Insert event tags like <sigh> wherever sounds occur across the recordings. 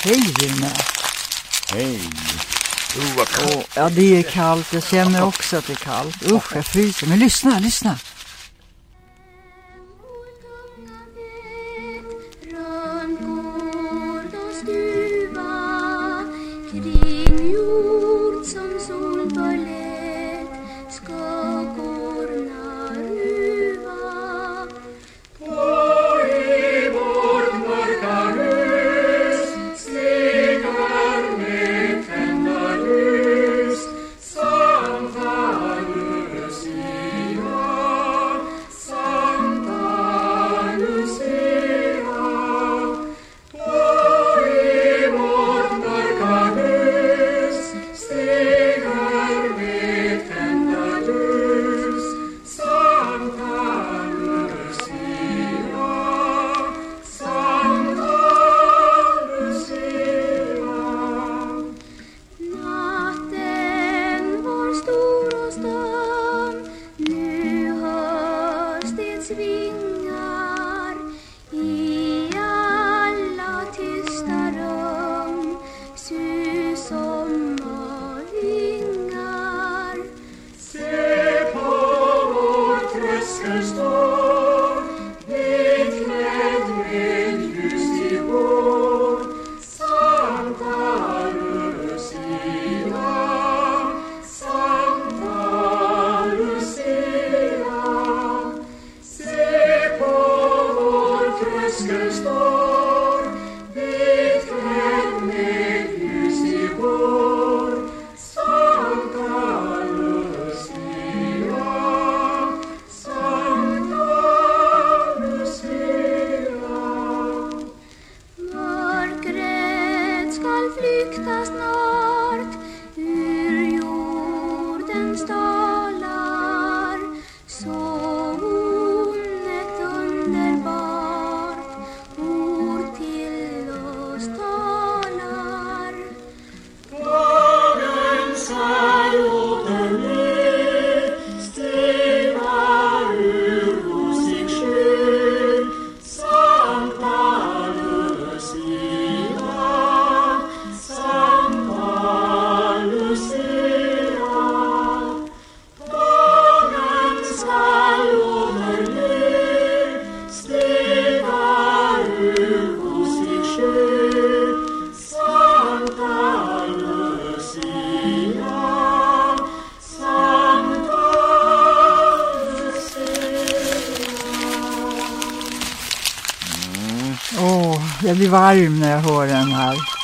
Hej Rune. Hej. Oh, vad kallt. Ja, det är kallt. Jag känner också att det är kallt. Usch, jag fryser. Men lyssna, lyssna.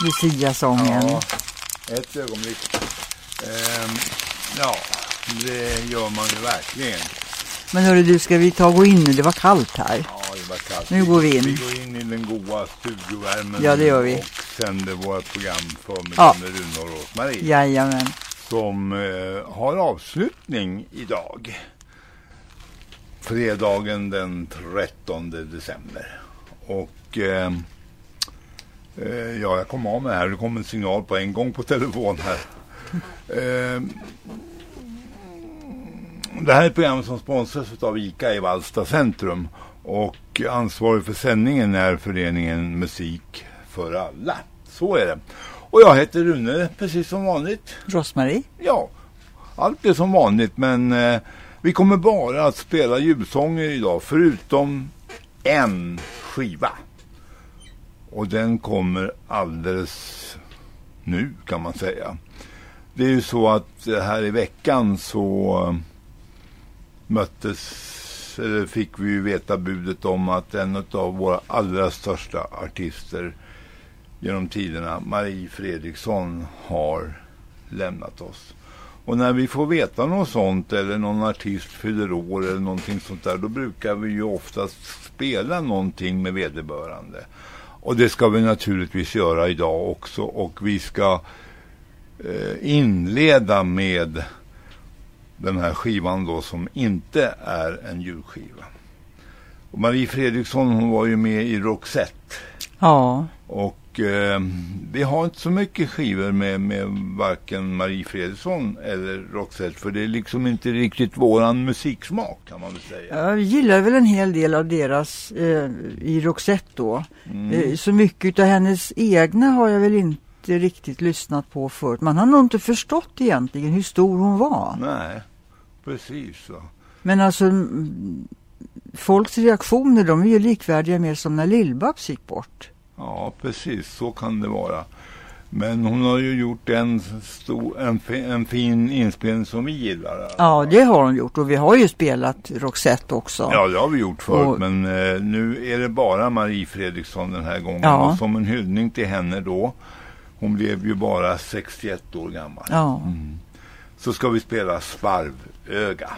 Lucia-sången. Ja, ett ögonblick. Ehm, ja, det gör man ju verkligen. Men hörru du, ska vi ta och gå in nu? Det var kallt här. Ja, det var kallt. Nu går vi in. Vi går in i den goda studiovärmen. Ja, det gör vi. Och sänder vårt program Förmiddag ja. med Rune och Rosmarie. Jajamän. Som eh, har avslutning idag. Fredagen den 13 december. Och... Eh, ja, jag kom av med här. Det kom en signal på en gång på telefon här. Eh, det här är ett program som sponsras av ICA i Valsta centrum. Och ansvarig för sändningen är föreningen Musik för alla. Så är det. Och jag heter Rune, precis som vanligt. Rosmarie? Ja, allt är som vanligt. Men eh, vi kommer bara att spela julsånger idag. Förutom en skiva. Och den kommer alldeles nu kan man säga. Det är ju så att eh, här i veckan så eh, möttes, eller fick vi ju veta budet om att en av våra allra största artister genom tiderna, Marie Fredriksson, har lämnat oss. Och när vi får veta något sånt eller någon artist fyller år eller någonting sånt där, då brukar vi ju oftast spela någonting med vederbörande. Och det ska vi naturligtvis göra idag också. Och vi ska eh, inleda med den här skivan då som inte är en julskiva. Och Marie Fredriksson hon var ju med i Roxette. Ja. Och Och eh, vi har inte så mycket skivor med, med varken Marie Fredriksson eller Roxette för det är liksom inte riktigt våran musiksmak kan man väl säga. Jag gillar väl en hel del av deras eh, i Roxette då. Mm. Eh, så mycket av hennes egna har jag väl inte riktigt lyssnat på förut. Man har nog inte förstått egentligen hur stor hon var. Nej, precis så. Men alltså folks reaktioner de är ju likvärdiga med som när Lill-Babs gick bort. Ja, precis så kan det vara. Men hon har ju gjort en, stor, en, en fin inspelning som vi gillar. Ja, det har hon gjort och vi har ju spelat Roxette också. Ja, det har vi gjort förut. Och... Men eh, nu är det bara Marie Fredriksson den här gången. Ja. Och som en hyllning till henne då. Hon blev ju bara 61 år gammal. Ja. Mm. Så ska vi spela Svarvöga.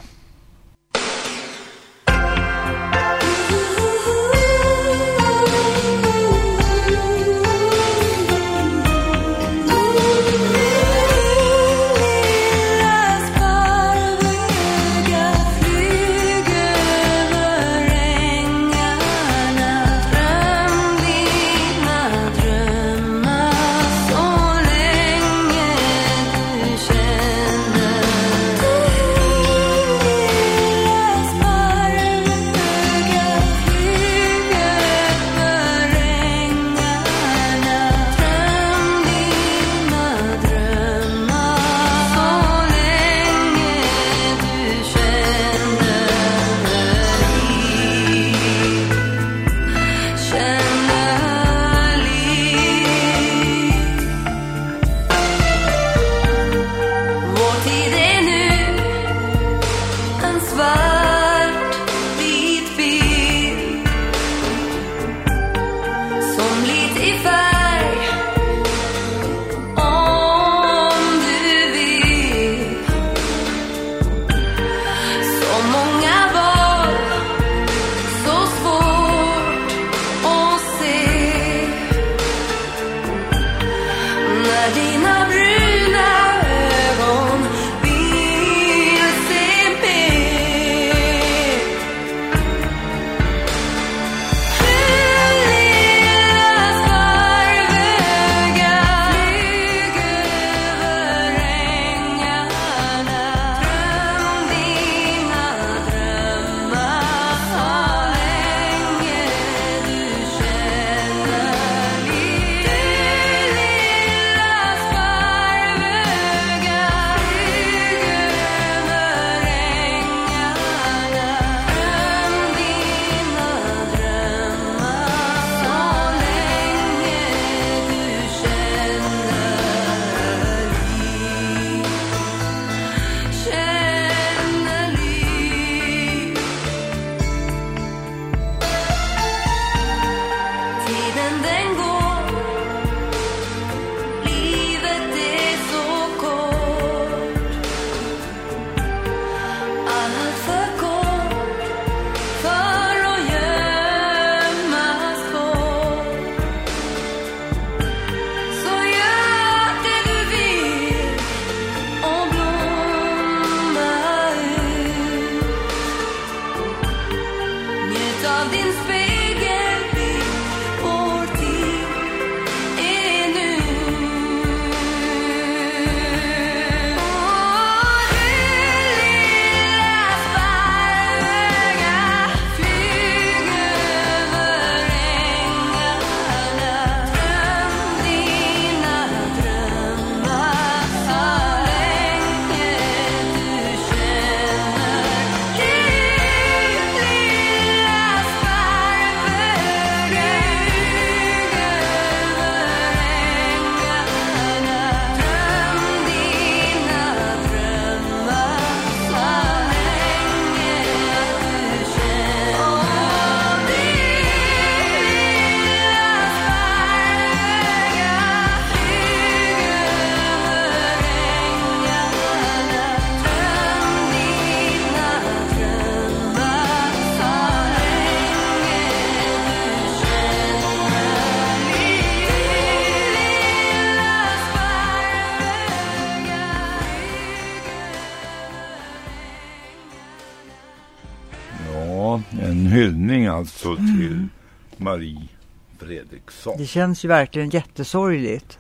Fredriksson. Det känns ju verkligen jättesorgligt.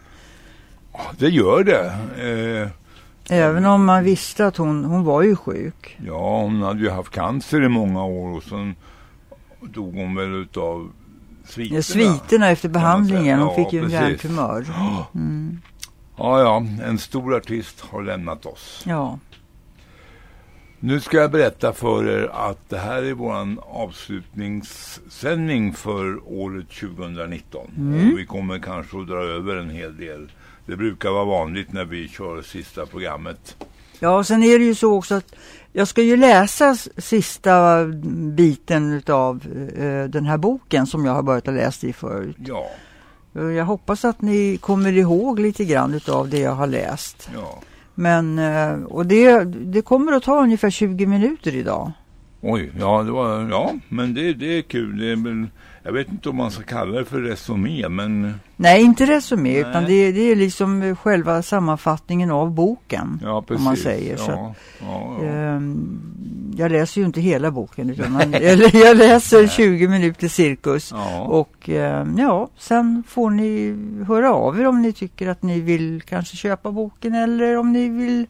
Ja, det gör det. Eh, Även om man visste att hon, hon var ju sjuk. ja, hon hade ju haft cancer i många år och sen dog hon väl utav sviterna. Ja, sviterna efter behandlingen. Hon fick ju en hjärntumör. <gasps> Mm. Ja, ja, en stor artist har lämnat oss. Ja. Nu ska jag berätta för er att det här är våran avslutningssändning för året 2019. Mm. Vi kommer kanske att dra över en hel del. Det brukar vara vanligt när vi kör sista programmet. ja, och sen är det ju så också att jag ska ju läsa sista biten av den här boken som jag har börjat läsa i förut. Ja, Och Jag hoppas att ni kommer ihåg lite grann av det jag har läst. ja. Men, eh, och det, det kommer att ta ungefär 20 minuter idag. Oj, ja, det var, ja men det, det är kul. Det är väl, jag vet inte om man ska kalla det för resumé, men Nej, inte resumé, Nej. utan det, det är liksom själva sammanfattningen av boken. ja, precis. man säger så. Ja, ja, ja. Ehm, Jag läser ju inte hela boken, utan man, <laughs> jag läser 20 minuter cirkus. ja. Och ehm, ja, sen får ni höra av er om ni tycker att ni vill kanske köpa boken eller om ni vill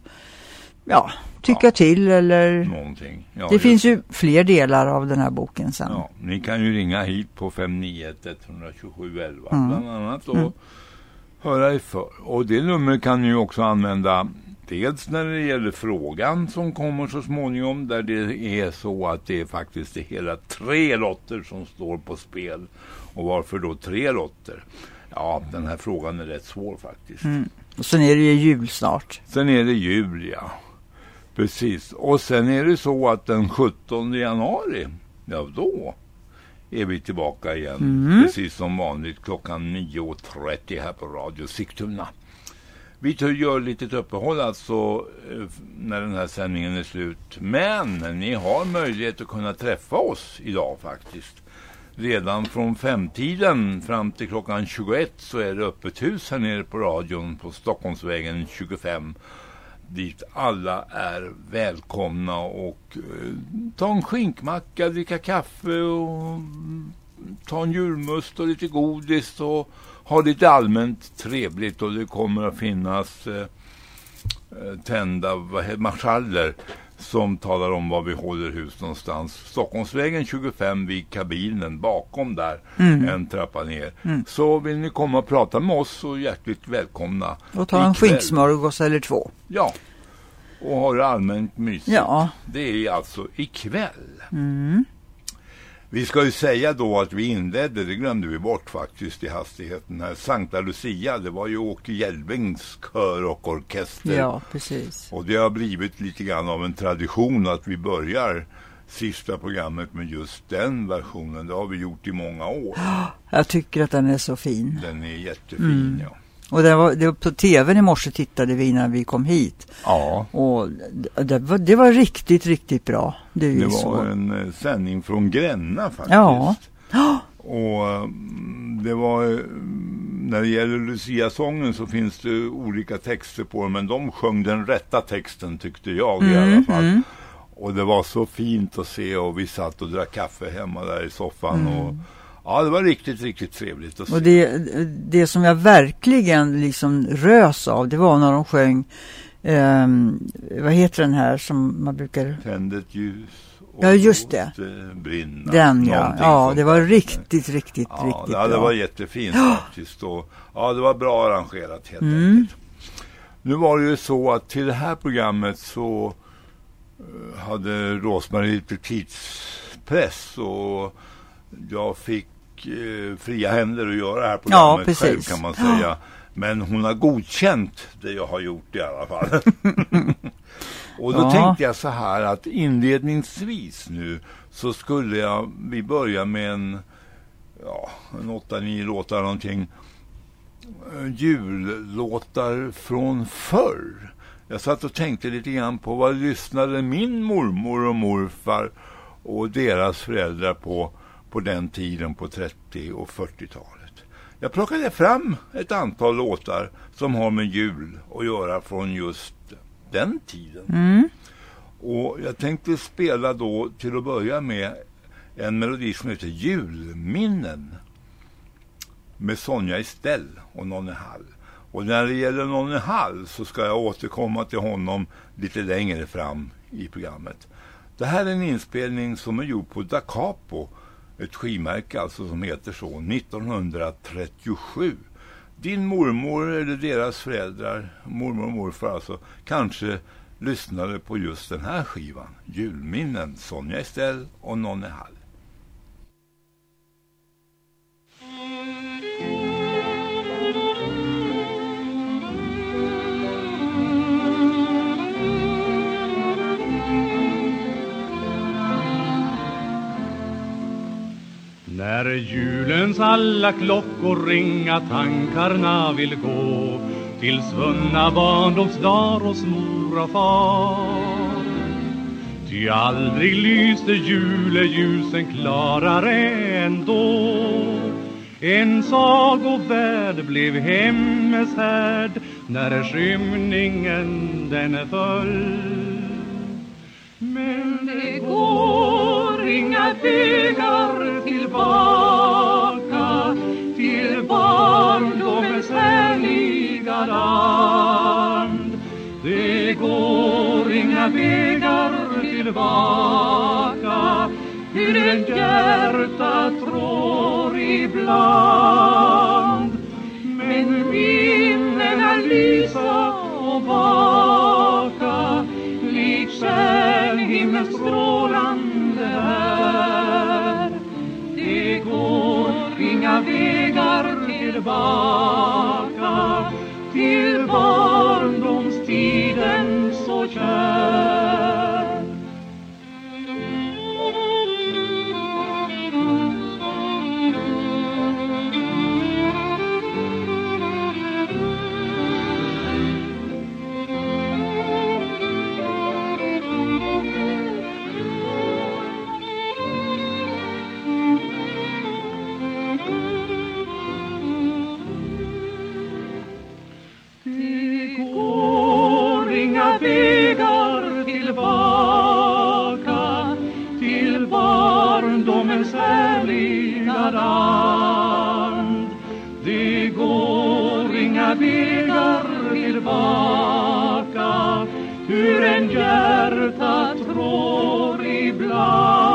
ja, tycka Ja. till eller Någonting. Ja, det just finns ju fler delar av den här boken sen. Ja, ni kan ju ringa hit på 591 127 11 Mm. bland annat och Mm. höra er för. Och det numret kan ni ju också använda dels när det gäller frågan som kommer så småningom där det är så att det är faktiskt är hela tre lotter som står på spel. Och varför då tre lotter? Ja, den här frågan är rätt svår faktiskt. Mm. Och sen är det ju jul snart. Sen är det jul, ja. Precis. Och sen är det så att den 17 januari, ja då är vi tillbaka igen. Mm. Precis som vanligt klockan 9.30 här på Radio Sigtuna. Vi tar- gör lite uppehåll alltså eh, när den här sändningen är slut. Men ni har möjlighet att kunna träffa oss idag faktiskt. Redan från femtiden fram till klockan 21 så är det öppet hus här nere på radion på Stockholmsvägen 25 dit alla är välkomna och eh, ta en skinkmacka, dricka kaffe och mm, ta en julmust och lite godis och ha lite allmänt trevligt. Och det kommer att finnas eh, eh, tända vad heter, marschaller som talar om var vi håller hus någonstans. Stockholmsvägen 25 vid kabinen bakom där, Mm. en trappa ner. Mm. Så vill ni komma och prata med oss så hjärtligt välkomna. Och ta en skinksmörgås eller två. Ja, och ha det allmänt mysigt. Ja. Det är alltså ikväll. Mm. Vi ska ju säga då att vi inledde, det glömde vi bort faktiskt i hastigheten här, Sankta Lucia, det var ju Åke Hjelbings kör och orkester. Ja, precis. Och det har blivit lite grann av en tradition att vi börjar sista programmet med just den versionen. Det har vi gjort i många år. <gasps> Jag tycker att den är så fin. Den är jättefin, Mm. ja. Och det var, det var på tvn i morse tittade vi innan vi kom hit. Ja, Och det, var, det var riktigt, riktigt bra. Det det så. var en eh, sändning från Gränna faktiskt. Ja. Och mm, det var, mm, när det gäller Lucia-sången så finns det olika texter på den, men de sjöng den rätta texten tyckte jag i alla fall. mm. Och det var så fint att se och vi satt och drack kaffe hemma där i soffan Mm. och ja, det var riktigt, riktigt trevligt att se. Och det, det som jag verkligen liksom rös av, det var när de sjöng, ehm, vad heter den här som man brukar, Tänd ett ljus och Ja, just det. brinna. den ja. Ja, det var riktigt, riktigt, Ja, riktigt ja, det var jättefint faktiskt. Och, ja, det var bra arrangerat helt Mm. enkelt. Nu var det ju så att till det här programmet så eh, hade Rosmarie lite tidspress och jag fick eh, fria händer att göra här programmet precis. själv kan man säga. Men hon har godkänt det jag har gjort i alla fall. <laughs> och då Ja. tänkte jag så här att inledningsvis nu så skulle jag, vi börja med en ja, en åtta, nio låtar någonting. Eh, Jullåtar från förr. Jag satt och tänkte lite grann på vad lyssnade min mormor och morfar och deras föräldrar på på den tiden på 30 och 40-talet. Jag plockade fram ett antal låtar som har med jul att göra från just den tiden. Mm. Och jag tänkte spela då till att börja med en melodi som heter Julminnen. med Sonja Estell och Nonne Hall. Och när det gäller Nonne Hall så ska jag återkomma till honom lite längre fram i programmet. Det här är en inspelning som är gjord på Da Capo, ett skimärke alltså som heter så, 1937. Din mormor eller deras föräldrar, mormor och morfar alltså, kanske lyssnade på just den här skivan. Julminnen, Sonja Estelle och Nonne Hall. När julens alla klockor ringa tankarna vill gå till svunna barndomsdagar hos mor och far. Ty aldrig lyste juleljusen klarare ändå. En sagovärld blev hemmets härd när skymningen den föll. Men det går inga vägar tillbaka till barndomens härliga land. Det går inga vägar tillbaka hur en hjärta trår ibland. Men minnena lysa och vaka lik stjärnhimmels strålande är. Det går inga vägar tillbaka till barndomstiden så kär. Hjärtat en hjärta ibland.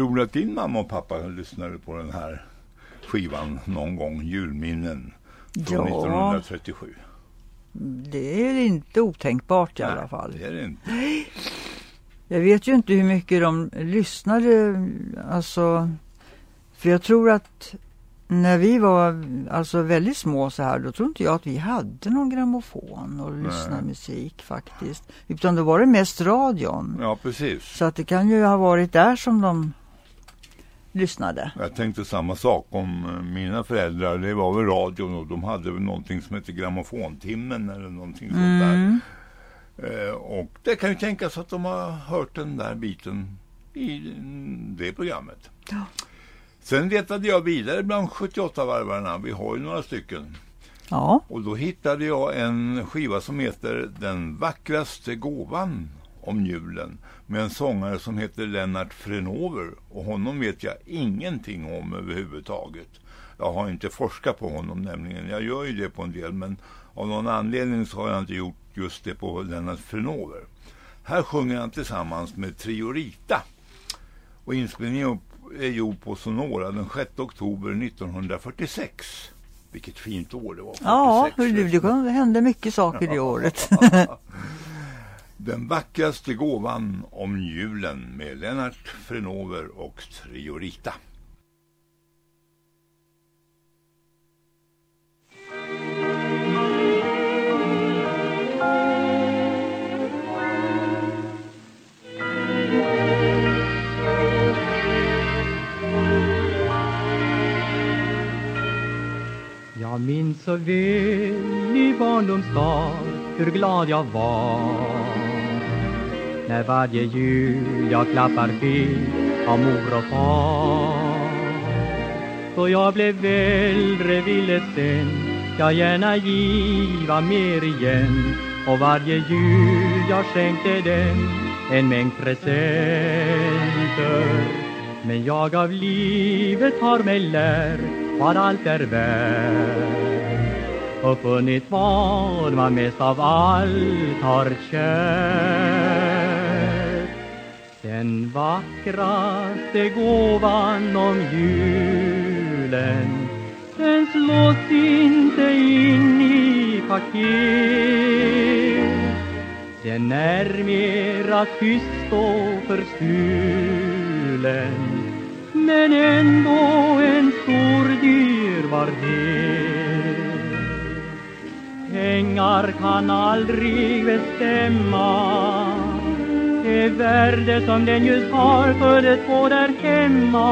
Tror du att din mamma och pappa lyssnade på den här skivan någon gång, Julminnen från Ja. 1937? Det är inte otänkbart i alla fall. det är det inte. Jag vet ju inte hur mycket de lyssnade, alltså, för jag tror att när vi var alltså väldigt små så här, då tror inte jag att vi hade någon grammofon och lyssnade musik faktiskt. Utan då var det mest radion. Ja, precis. Så att det kan ju ha varit där som de lyssnade. Jag tänkte samma sak om eh, mina föräldrar. Det var väl radion och de hade väl någonting som heter grammofontimmen eller någonting sånt där. Mm. Eh, och det kan ju tänkas att de har hört den där biten i mm, det programmet. Ja. Sen letade jag vidare bland 78-varvarna. Vi har ju några stycken. Ja, Och då hittade jag en skiva som heter Den vackraste gåvan om julen med en sångare som heter Lennart Frenover och honom vet jag ingenting om överhuvudtaget. Jag har inte forskat på honom nämligen. Jag gör ju det på en del men av någon anledning så har jag inte gjort just det på Lennart Frenover. Här sjunger han tillsammans med Triorita och inspelningen är gjord på Sonora den 6 oktober 1946. Vilket fint år det var. 46, ja hur du, det kan- hände mycket saker det <laughs> året. <laughs> Den vackraste gåvan om julen med Lennart Frenover och Triorita. Jag minns så väl i barndomsdag hur glad jag var när varje jul jag klappar fick av mor och far. Då jag blev äldre ville sen jag gärna giva mer igen och varje jul jag skänkte den en mängd presenter. Men jag av livet har mig lärt vad allt är värt och funnit vad man mest av allt har kärt. Den vackraste gåvan om julen den slås inte in i paket. Den är mera tyst och förstulen men ändå en stor dyrbarhet. Pengar kan aldrig bestämma det värde som den just har för på två där hemma.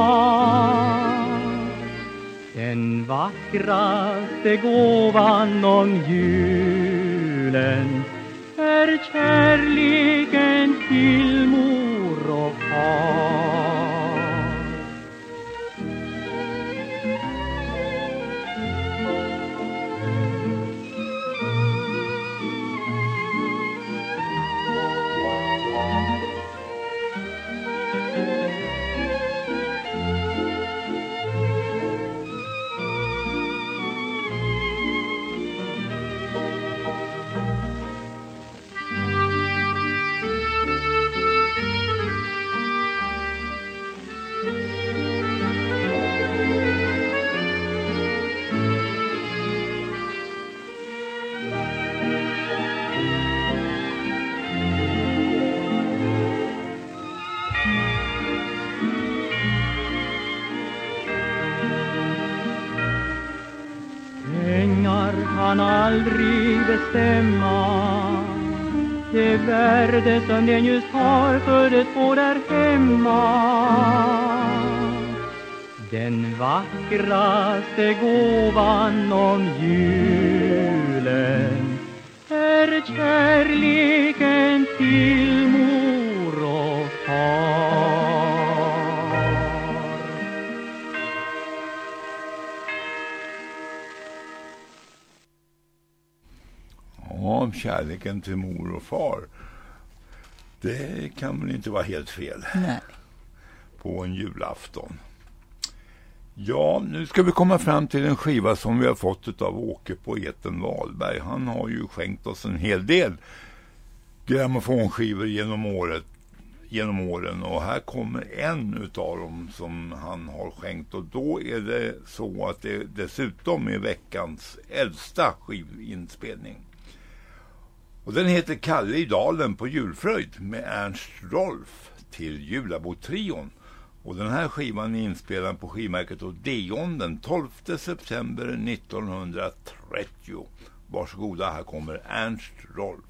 Den vackraste gåvan om julen är kärleken till mor och far. Bestämma det värde som den just har för de två där hemma. Den vackraste gåvan om julen är kärleken till kärleken till mor och far. Det kan väl inte vara helt fel Nej. på en julafton. Ja, nu ska vi komma fram till en skiva som vi har fått av Åke Poeten Wahlberg. Han har ju skänkt oss en hel del grammofonskivor genom året genom åren och här kommer en utav dem som han har skänkt och då är det så att det dessutom är veckans äldsta skivinspelning. Och den heter Kalle i dalen på julfröjd med Ernst Rolf till Julabotrion. Och den här skivan är inspelad på skivmärket Odeon den 12 september 1930. Varsågoda, här kommer Ernst Rolf.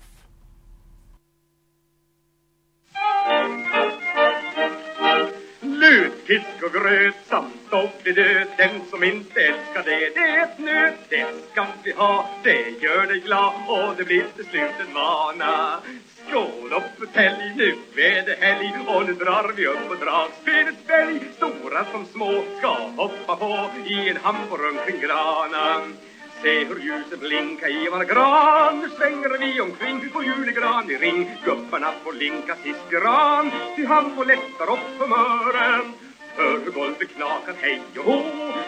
Lutfisk och gröt samt och död Den som inte älskar det, det är ett nöt Det ska vi ha, det gör dig glad Och det blir till slut en vana. Skål upp ett nu är det helg Och nu drar vi upp på dragspelets berg Stora som små ska hoppa på I en hamburgare kring granen. Se hur ljuset blinka i var gran. Nu svänger vi omkring på julegran i ring Gubbarna får linka sist gran Ty han får lättar upp humören. Hör hur golvet knakar hej och hå.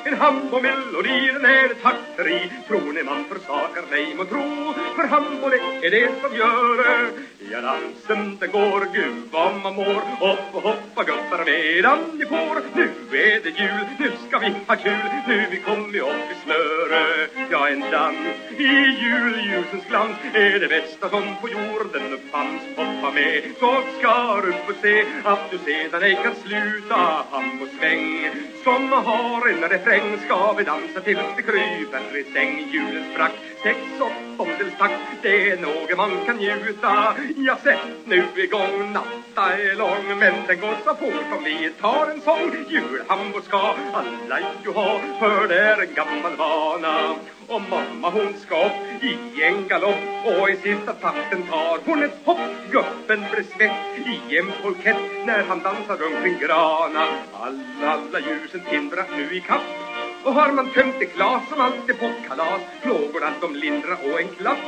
En hambomelodi den är ett hackeri Tror ni man försakar nej må tro. För hambole är det som gör det. Ja dansen den går gud vad man mår Upp och hoppa gubbar medan ni får Nu är det jul, nu ska vi ha kul Nu vi kommer upp i snöre Ja en dans i julljusens glans är det bästa som på jorden fanns. Hoppa med så ska du få se att du sedan ej kan sluta ham och sväng. Som har en refräng ska vi dansa tills vi kryper i säng. Julens brack, sex åttondels takt, det är något man kan njuta. Jag sätt nu igång, natta är lång, men den går så fort om vi tar en sång. Julhambo ska alla ju ha, för det är en gammal vana. Och mamma hon ska upp i en galopp och i sista takten tar hon ett hopp. Gubben blir svett i en polkett när han dansar runt kring grana. Alla, alla ljusen tindrar nu i kapp och har man tömt ett glas som alltid på kalas Plågorna de lindra och en klapp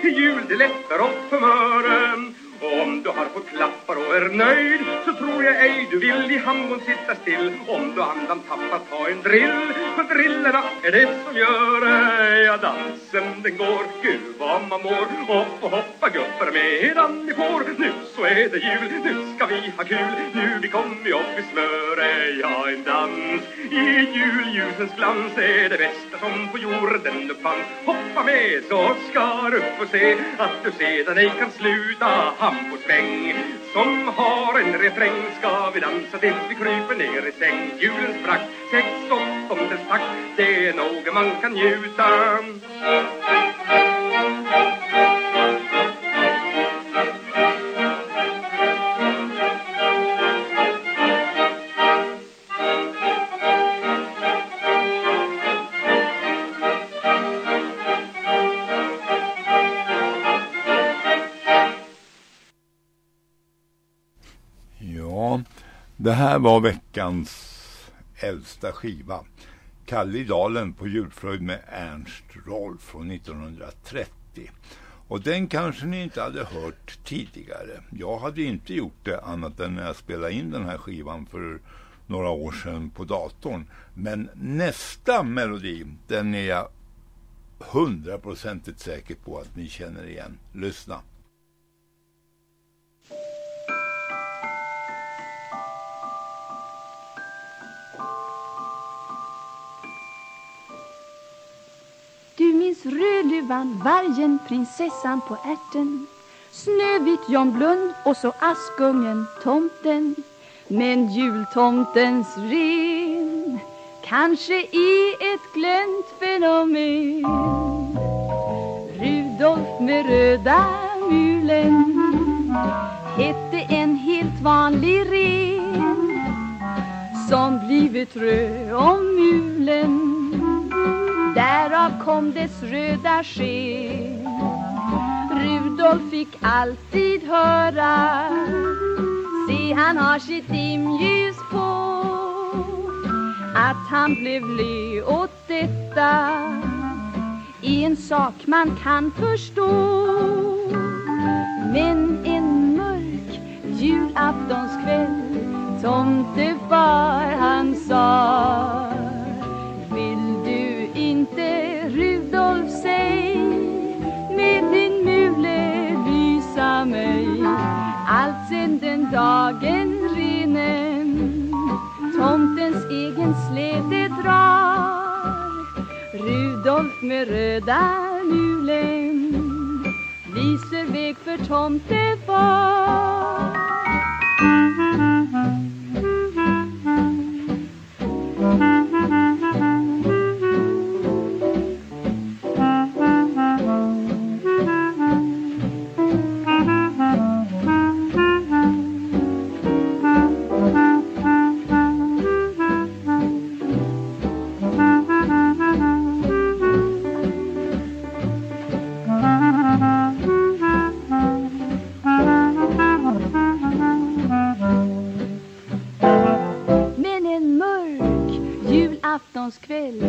Till jul det lättar upp humören och om du har fått klappar och är nöjd så tror jag ej du vill i hambon sitta still. Om du andan tappar ta en drill. För drillerna är det som gör ja dansen den går. Gud vad man mår. Upp och hoppa gubbar medan ni får. Nu så är det jul, nu ska vi ha kul. Nu vi kommer upp i smöre ja en dans. I julljusens glans är det bästa som på jorden uppfanns Hoppa med så ska du få se att du sedan ej kan sluta hamp Som har en refräng. Ska vi dansa tills vi kryper ner i säng? Julens prakt, sex åttondels takt, det är något man kan njuta. Det här var veckans äldsta skiva. Kalle i dalen på julfröjd med Ernst Rolf från 1930. Och den kanske ni inte hade hört tidigare. Jag hade inte gjort det annat än när jag spelade in den här skivan för några år sedan på datorn. Men nästa melodi, den är jag hundraprocentigt säker på att ni känner igen. Lyssna. Du Rödluvan, vargen, prinsessan på ärten. Snövit John Blund och så Askungen, tomten. Men jultomtens ren kanske är ett glömt fenomen. Rudolf med röda mulen hette en helt vanlig ren som blivit röd om mulen. Därav kom dess röda sken. Rudolf fick alltid höra Se han har sitt dimljus på Att han blev le åt detta. Är en sak man kan förstå Men en mörk julaftonskväll Tomtefar han sa. Dagen renen Tomtens egen släde drar. Rudolf med röda mulen Lyser väg för tomtefar. Julaftonskväll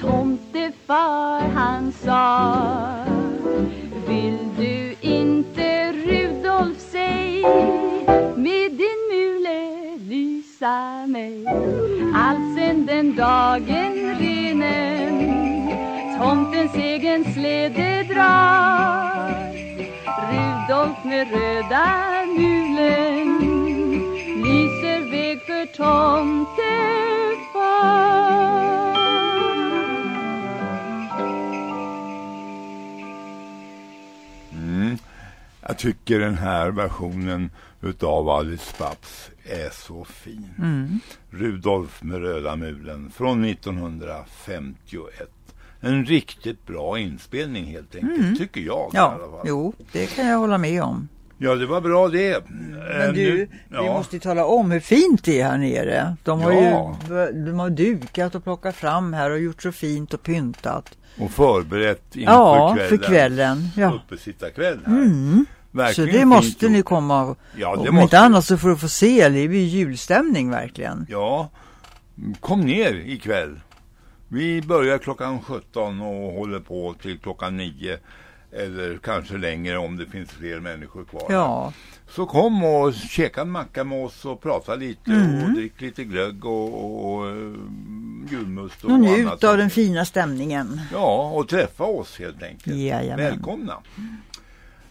Tomtefar han sa Vill du inte Rudolf säg Med din mule lysa mig? Allt sen den dagen renen Tomtens egen släde drar. Rudolf med röda mulen lyser väg för tomtefar. Tycker den här versionen utav Alice Babs är så fin. Mm. Rudolf med röda mulen från 1951. En riktigt bra inspelning helt enkelt, tycker jag i Ja, alla fall. jo, det kan jag hålla med om. Ja, det var bra det. Men du, vi ja. måste ju tala om hur fint det är här nere. De har Ja. ju de har dukat och plockat fram här och gjort så fint och pyntat. Och förberett inför Ja, kvällen. för kvällen. Ja. Uppesittarkväll här. Mm. Så Verkligen det fint måste ni komma och, Ja, det om måste inte annat så får du få se. Det blir julstämning verkligen. Ja, kom ner ikväll. Vi börjar klockan 17 och håller på till klockan 9. Eller kanske längre om det finns fler människor kvar. Ja, Så kom och käka en macka med oss och prata lite Mm. och drick lite glögg och, och, och eh, julmust och, och njut av den fina stämningen. Ja, och träffa oss helt enkelt. Jajamän. Välkomna.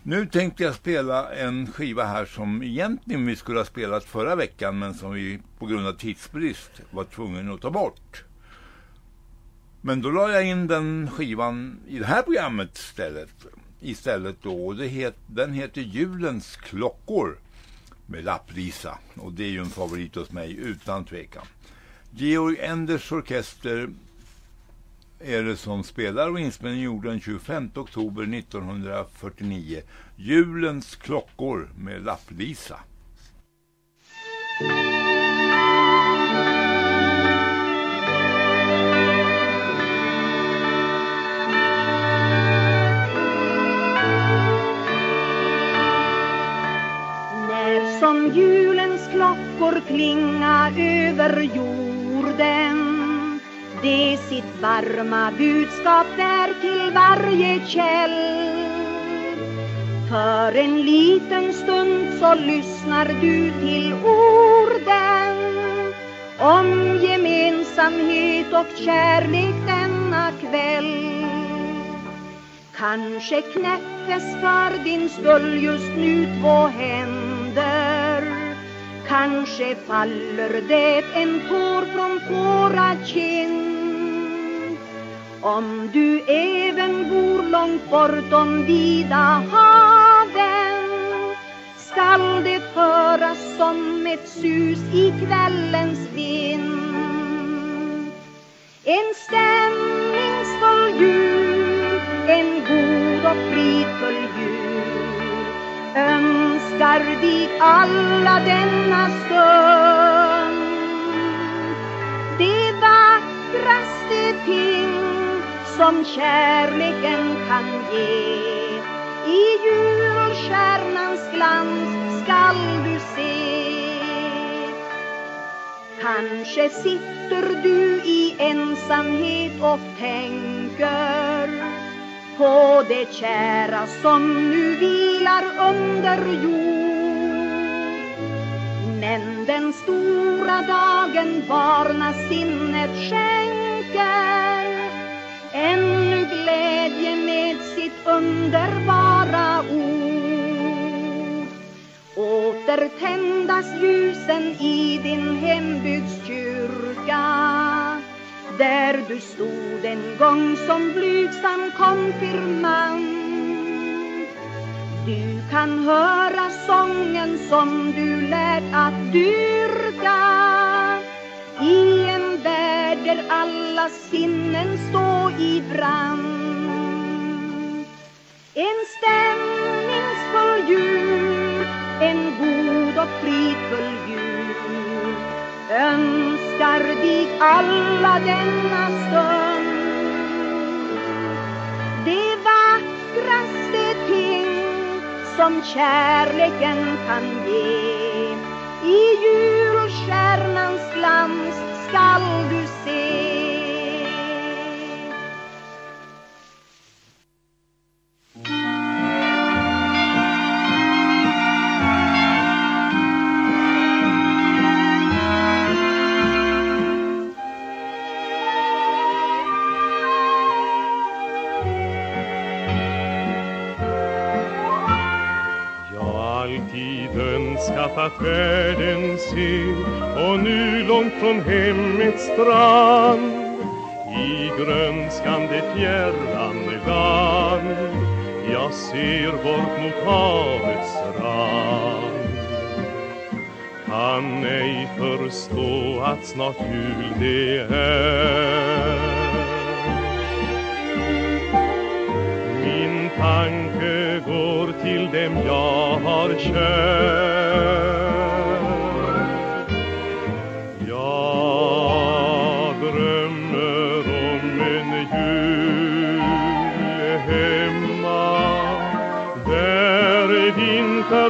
Nu tänkte jag spela en skiva här som egentligen vi skulle ha spelat förra veckan men som vi på grund av tidsbrist var tvungna att ta bort. Men då la jag in den skivan i det här programmet istället. Istället då. Och det het, den heter Julens klockor med lapprisa. Och det är ju en favorit hos mig utan tvekan. Georg Enders orkester är det som spelar och inspelningen gjorde den 25 oktober 1949. Julens klockor med Lapplisa. När som julens klockor klinga över jorden det sitt varma budskap där till varje käll. För en liten stund så lyssnar du till orden om gemensamhet och kärlek denna kväll. Kanske knäppes för din skull just nu två händer. Kanske faller det en tår från våra kind Om du även bor långt bortom vida haven skall det höras som ett sus i kvällens vind. En stämningsfull ljud önskar vi alla denna stund. Det vackraste ting som kärleken kan ge. I julstjärnans glans skall du se. Kanske sitter du i ensamhet och tänker på det kära som nu vilar under jord. Men den stora dagen varna sinnet skänker ännu glädje med sitt underbara ord. Åter tändas ljusen i din hembygds kyrka där du stod en gång som blygsam konfirmand. Du kan höra sången som du lärt att dyrka i en värld där alla sinnen stå i brand. En stämningsfull jul, en god och fridfull jul önskar dig alla denna stund. Det vackraste ting som kärleken kan ge i julstjärnans glans skall du se. Att världen se och nu långt från hemmets strand. I grönskande fjärran land Jag ser bort mot havets rand. Kan ej förstå att snart jul det är. Min tanke går till dem jag har kär.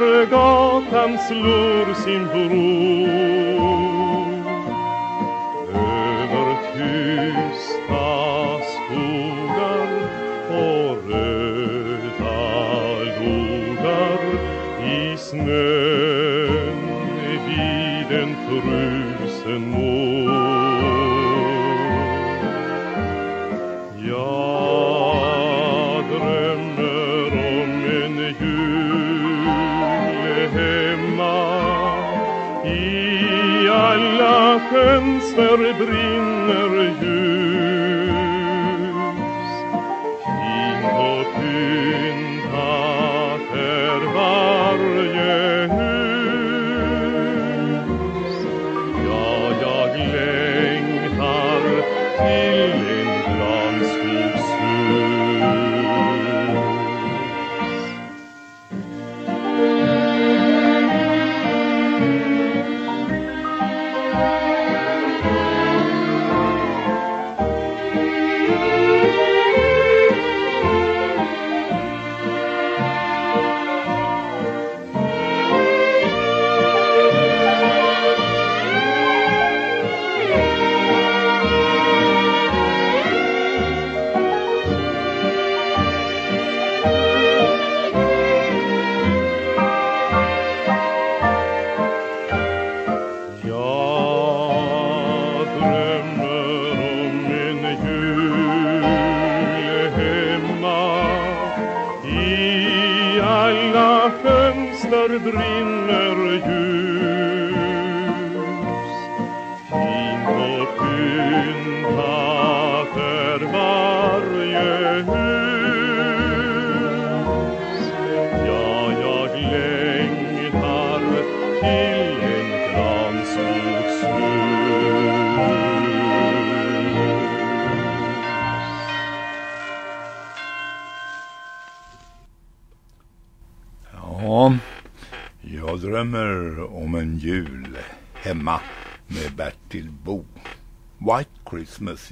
Vintergatan slår sin bro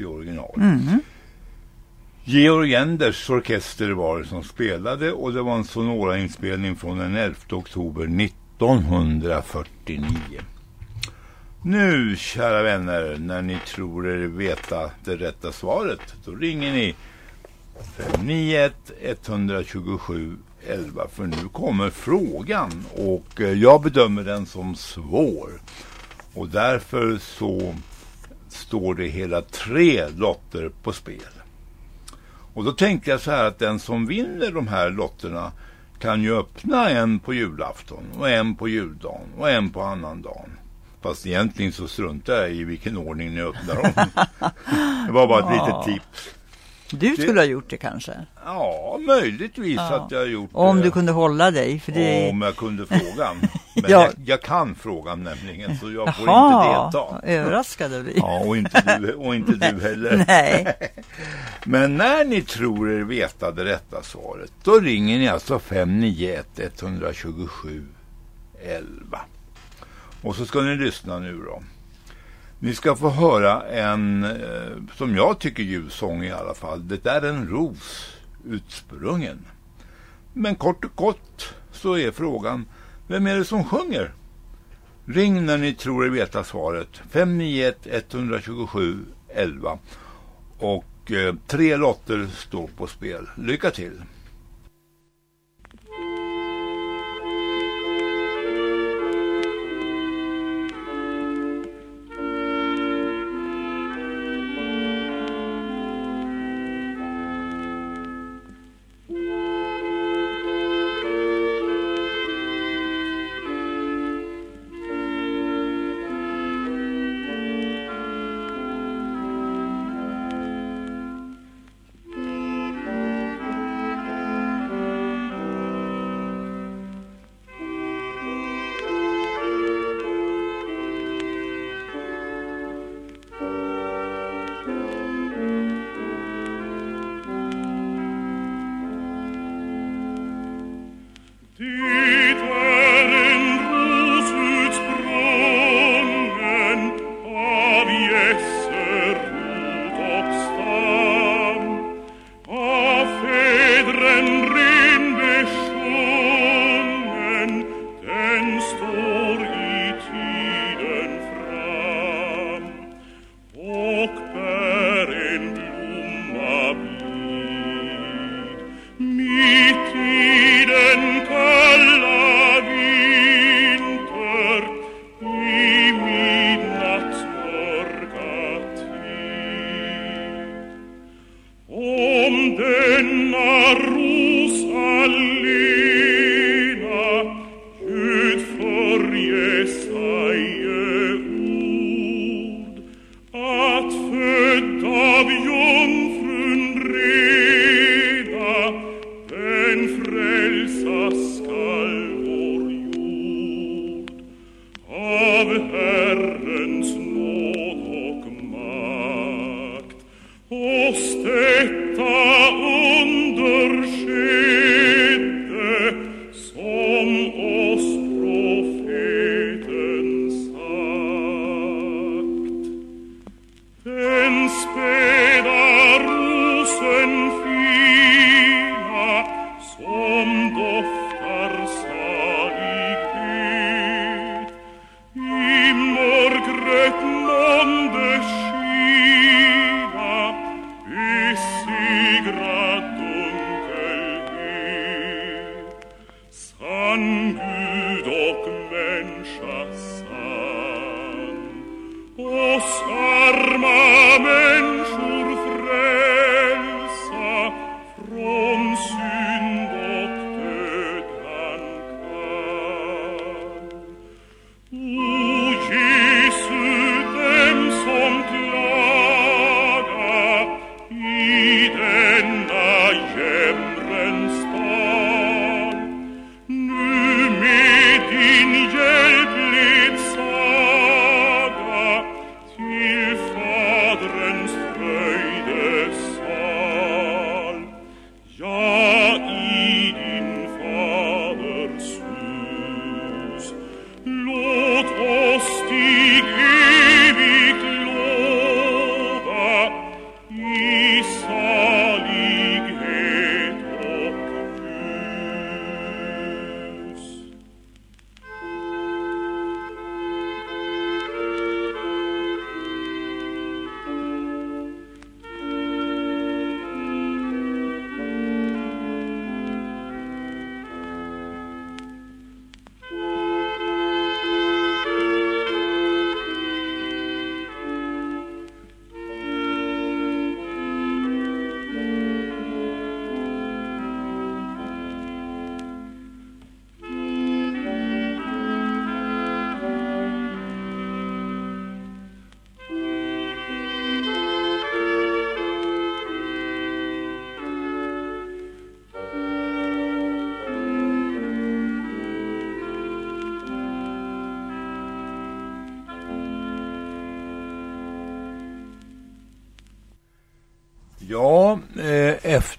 I original. Georg Enders orkester var det som spelade och det var en Sonora-inspelning från den 11 oktober 1949. Nu, kära vänner, när ni tror er veta det rätta svaret, då ringer ni 591 127 11 för nu kommer frågan och eh, jag bedömer den som svår. Och därför så står det hela tre lotter på spel. Och då tänkte jag så här att den som vinner de här lotterna kan ju öppna en på julafton och en på juldagen och en på annandagen. Fast egentligen så struntar jag i vilken ordning ni öppnar dem. <laughs> det var bara ett Ja. litet tips. Du skulle ha gjort det kanske. Ja, möjligtvis Ja. att jag har gjort Om det. du kunde hålla dig. För det... Om jag kunde frågan. <laughs> Men Ja. jag, jag kan frågan nämligen så jag får inte delta. överraskad du blir. Ja, och inte du, och inte du <laughs> heller. Nej. <laughs> Men när ni tror er veta det rätta svaret, då ringer ni alltså 591 127 11. Och så ska ni lyssna nu då. Ni ska få höra en, som jag tycker ljussång i alla fall. Det är en ros utsprungen. Men kort och kort så är frågan, vem är det som sjunger? Ring när ni tror er veta svaret. 591 127 11. Och eh, tre lotter står på spel. Lycka till!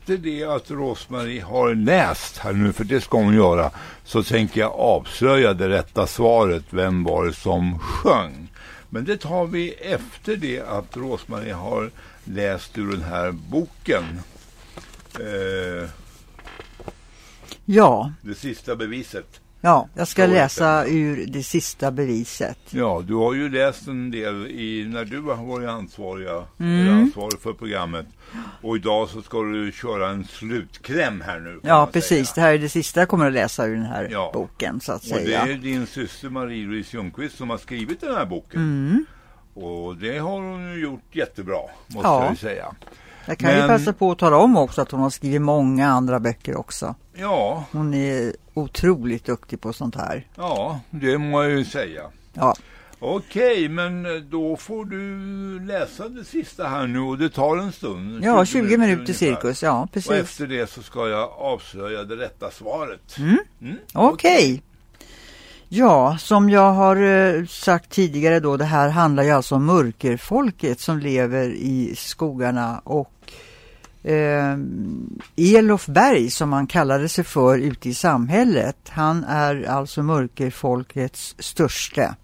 Efter det att Rosmarie har läst här nu, för det ska hon göra, så tänker jag avslöja det rätta svaret. Vem var det som sjöng? Men det tar vi efter det att Rosmarie har läst ur den här boken. Eh, ja. Det sista beviset. Ja, jag ska läsa ur det sista beviset. Ja, du har ju läst en del i, när du har varit ansvariga, mm. ansvarig för programmet. Och idag så ska du köra en slutkläm här nu. Ja, precis. Säga. Det här är det sista jag kommer att läsa ur den här ja. boken så att och säga. Och det är din syster Marie-Louise Ljungqvist som har skrivit den här boken. Mm. Och det har hon ju gjort jättebra, måste ja. jag säga. Jag kan Men... ju passa på att tala om också att hon har skrivit många andra böcker också. Ja. Hon är otroligt duktig på sånt här. Ja, det må jag ju säga. Ja. Okej, men då får du läsa det sista här nu och det tar en stund. Ja, 20 minuter, minuter cirkus, ja precis. Och efter det så ska jag avslöja det rätta svaret. Mm. Mm? Okej. Okay. Ja, som jag har eh, sagt tidigare då, det här handlar ju alltså om mörkerfolket som lever i skogarna och eh, Elof Berg som han kallade sig för ute i samhället. Han är alltså mörkerfolkets största.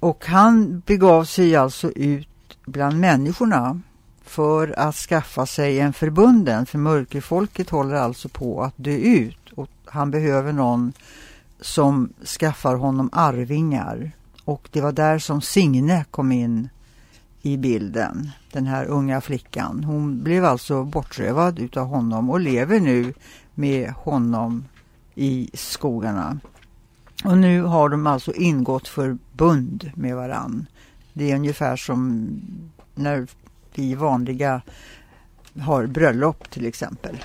Och han begav sig alltså ut bland människorna för att skaffa sig en förbunden. För mörkerfolket håller alltså på att dö ut och han behöver någon som skaffar honom arvingar. Och det var där som Signe kom in i bilden, den här unga flickan. Hon blev alltså bortrövad utav honom och lever nu med honom i skogarna. Och nu har de alltså ingått förbund med varann. Det är ungefär som när vi vanliga har bröllop till exempel.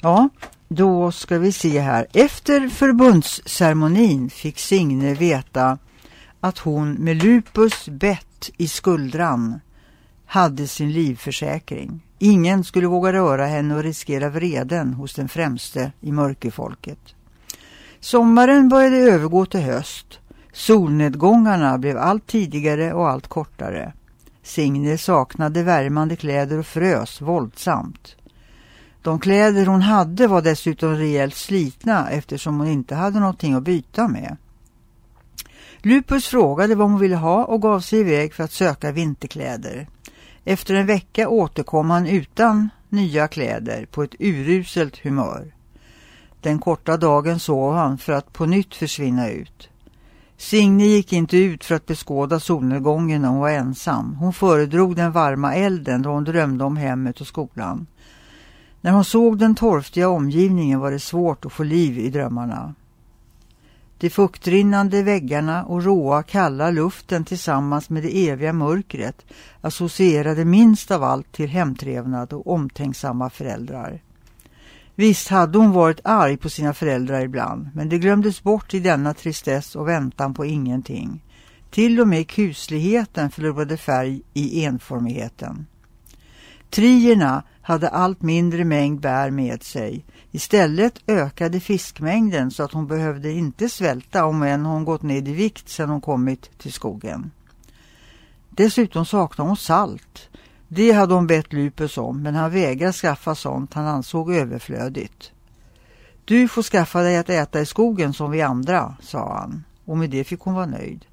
Ja, då ska vi se här. Efter förbundsceremonin fick Signe veta att hon med lupus bett i skuldran hade sin livförsäkring. Ingen skulle våga röra henne och riskera vreden hos den främste i mörkerfolket. Sommaren började övergå till höst. Solnedgångarna blev allt tidigare och allt kortare. Signe saknade värmande kläder och frös våldsamt. De kläder hon hade var dessutom rejält slitna eftersom hon inte hade någonting att byta med. Lupus frågade vad hon ville ha och gav sig iväg för att söka vinterkläder. Efter en vecka återkom han utan nya kläder på ett uruselt humör. Den korta dagen sov han för att på nytt försvinna ut. Signe gick inte ut för att beskåda solnedgången när hon var ensam. Hon föredrog den varma elden då hon drömde om hemmet och skolan. När hon såg den torftiga omgivningen var det svårt att få liv i drömmarna. De fuktrinnande väggarna och råa kalla luften tillsammans med det eviga mörkret associerade minst av allt till hemtrevnad och omtänksamma föräldrar. Visst hade hon varit arg på sina föräldrar ibland, men det glömdes bort i denna tristess och väntan på ingenting. Till och med kusligheten förlorade färg i enformigheten. Trierna hade allt mindre mängd bär med sig. Istället ökade fiskmängden så att hon behövde inte svälta om än hon gått ned i vikt sedan hon kommit till skogen. Dessutom saknade hon salt. Det hade hon bett Lupus om men han vägrade skaffa sånt han ansåg överflödigt. Du får skaffa dig att äta i skogen som vi andra, sa han och med det fick hon vara nöjd.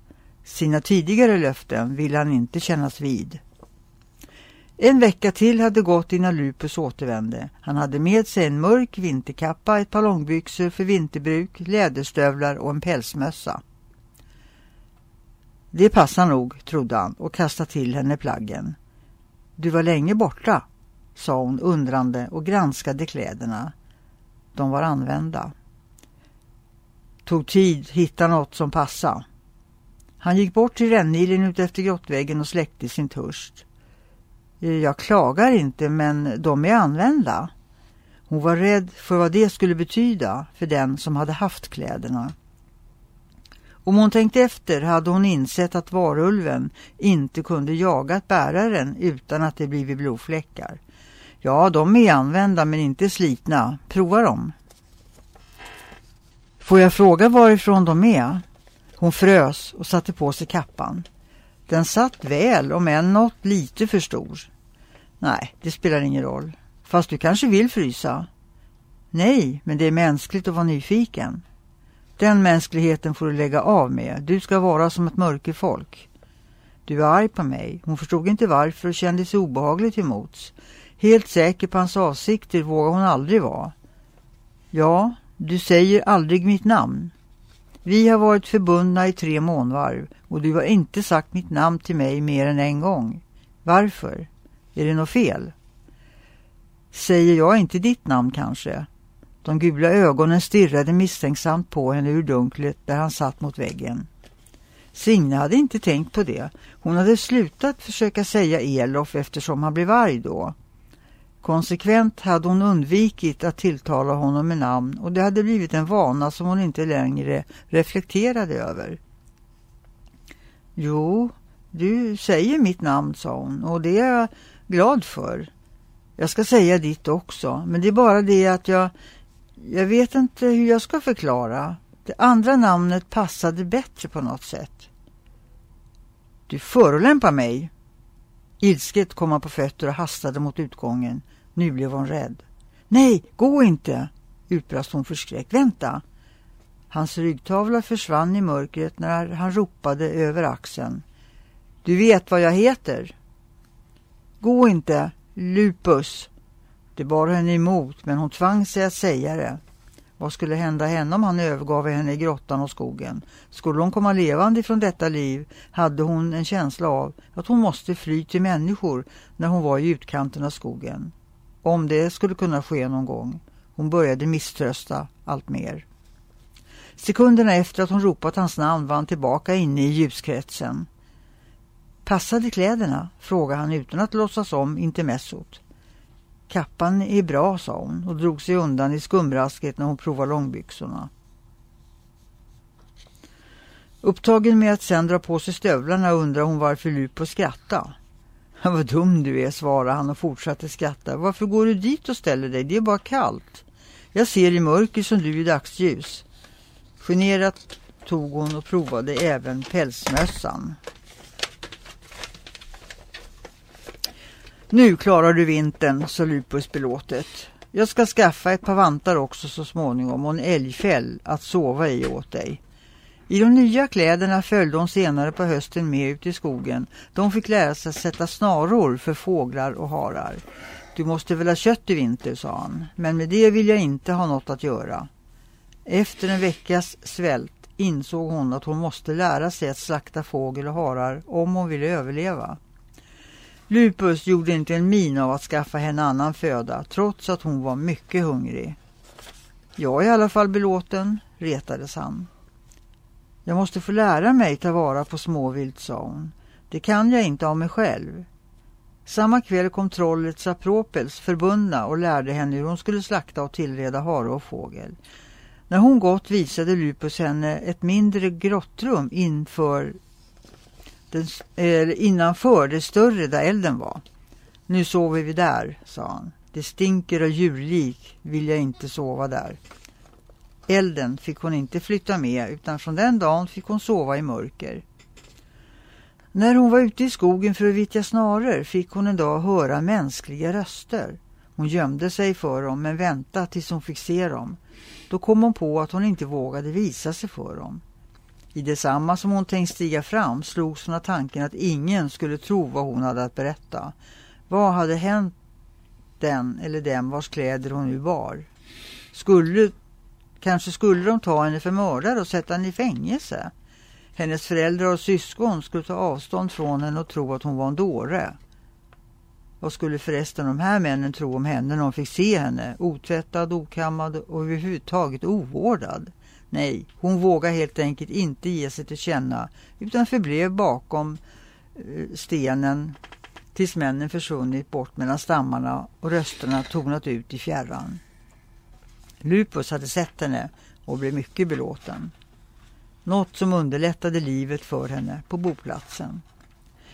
Sina tidigare löften ville han inte kännas vid. En vecka till hade gått innan Lupus återvände. Han hade med sig en mörk vinterkappa, ett par långbyxor för vinterbruk, läderstövlar och en pälsmössa. Det passar nog, trodde han och kastade till henne plaggen. Du var länge borta, sa hon undrande och granskade kläderna. De var använda. Tog tid hitta något som passade. Han gick bort till rännilen ut efter grottväggen och släckte sin törst. Eh, jag klagar inte men de är använda. Hon var rädd för vad det skulle betyda för den som hade haft kläderna. Om hon tänkte efter hade hon insett att varulven inte kunde jaga bäraren utan att det blivit blodfläckar. Ja, de är använda men inte slitna. Prova dem. Får jag fråga varifrån de är? Hon frös och satte på sig kappan. Den satt väl, om än något lite för stor. Nej, det spelar ingen roll. Fast du kanske vill frysa? Nej, men det är mänskligt att vara nyfiken. Den mänskligheten får du lägga av med. Du ska vara som ett mörkerfolk. Du är arg på mig. Hon förstod inte varför och kände sig obehagligt emots. Helt säker på hans avsikter vågar hon aldrig vara. Ja, du säger aldrig mitt namn. Vi har varit förbundna i tre månvarv och du har inte sagt mitt namn till mig mer än en gång. Varför? Är det något fel? Säger jag inte ditt namn kanske? De gula ögonen stirrade misstänksamt på henne ur dunklet där han satt mot väggen. Signe hade inte tänkt på det. Hon hade slutat försöka säga Elof eftersom han blev arg då. Konsekvent hade hon undvikit att tilltala honom med namn och det hade blivit en vana som hon inte längre reflekterade över. Jo, du säger mitt namn, sa hon, och det är jag glad för. Jag ska säga ditt också, men det är bara det att jag, jag vet inte hur jag ska förklara. Det andra namnet passade bättre på något sätt. Du förolämpar mig. Ilsket kom han på fötter och hastade mot utgången. Nu blev hon rädd. Nej, gå inte, utbrast hon förskräckt. Vänta. Hans ryggtavla försvann i mörkret när han ropade över axeln. Du vet vad jag heter? Gå inte, Lupus. Det bar henne emot, men hon tvang sig att säga det. Vad skulle hända henne om han övergav henne i grottan och skogen? Skulle hon komma levande från detta liv hade hon en känsla av att hon måste fly till människor när hon var i utkanten av skogen. Om det skulle kunna ske någon gång. Hon började misströsta allt mer. Sekunderna efter att hon ropat hans namn var han tillbaka inne i ljuskretsen. Passade kläderna? frågade han utan att låtsas om intermezzot. Kappan är bra, sa hon och drog sig undan i skumrasket när hon provade långbyxorna. Upptagen med att sen dra på sig stövlarna undrade hon varför Lupo skrattade. <laughs> Vad dum du är, svarade han och fortsatte skratta. Varför går du dit och ställer dig? Det är bara kallt. Jag ser i mörker som du i dagsljus. Generat tog hon och provade även pälsmössan. Nu klarar du vintern, sa Lupus belåtet. Jag ska skaffa ett par vantar också så småningom och en älgfäll att sova i åt dig. I de nya kläderna följde hon senare på hösten med ut i skogen. De fick lära sig att sätta snaror för fåglar och harar. Du måste väl ha kött i vinter, sa han, men med det vill jag inte ha något att göra. Efter en veckas svält insåg hon att hon måste lära sig att slakta fågel och harar om hon ville överleva. Lupus gjorde inte en min av att skaffa henne annan föda, trots att hon var mycket hungrig. Jag är i alla fall belåten, retades han. Jag måste få lära mig ta vara på småvilt, sa hon. Det kan jag inte av mig själv. Samma kväll kom trollet Sapropels förbundna och lärde henne hur hon skulle slakta och tillreda hare och fågel. När hon gått visade Lupus henne ett mindre grottrum inför den, eh, innanför det större där elden var. Nu sover vi där, sa han. Det stinker av djurlik, vill jag inte sova där. Elden fick hon inte flytta med utan från den dagen fick hon sova i mörker. När hon var ute i skogen för att vittja snaror fick hon en dag höra mänskliga röster. Hon gömde sig för dem men väntade tills hon fick se dem. Då kom hon på att hon inte vågade visa sig för dem. I detsamma som hon tänkte stiga fram slogs hon av tanken att ingen skulle tro vad hon hade att berätta. Vad hade hänt den eller dem vars kläder hon nu bar? Skulle, kanske skulle de ta henne för mördare och sätta henne i fängelse? Hennes föräldrar och syskon skulle ta avstånd från henne och tro att hon var en dåre. Vad skulle förresten de här männen tro om henne när de fick se henne? Otvättad, okammad och överhuvudtaget ovårdad. Nej, hon vågade helt enkelt inte ge sig till känna utan förblev bakom eh, stenen tills männen försvunnit bort mellan stammarna och rösterna tonat ut i fjärran. Lupus hade sett henne och blev mycket belåten. Något som underlättade livet för henne på boplatsen.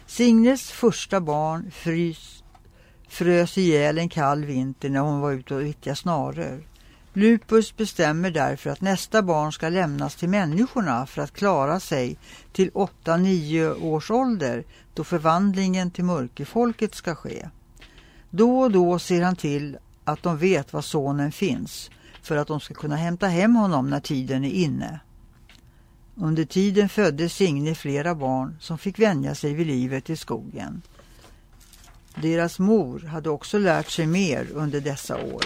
Signes första barn frys, frös ihjäl en kall vinter när hon var ute och vittjade snaror. Lupus bestämmer därför att nästa barn ska lämnas till människorna för att klara sig till 8-9 års ålder då förvandlingen till mörkerfolket ska ske. Då och då ser han till att de vet var sonen finns för att de ska kunna hämta hem honom när tiden är inne. Under tiden födde Signe flera barn som fick vänja sig vid livet i skogen. Deras mor hade också lärt sig mer under dessa år.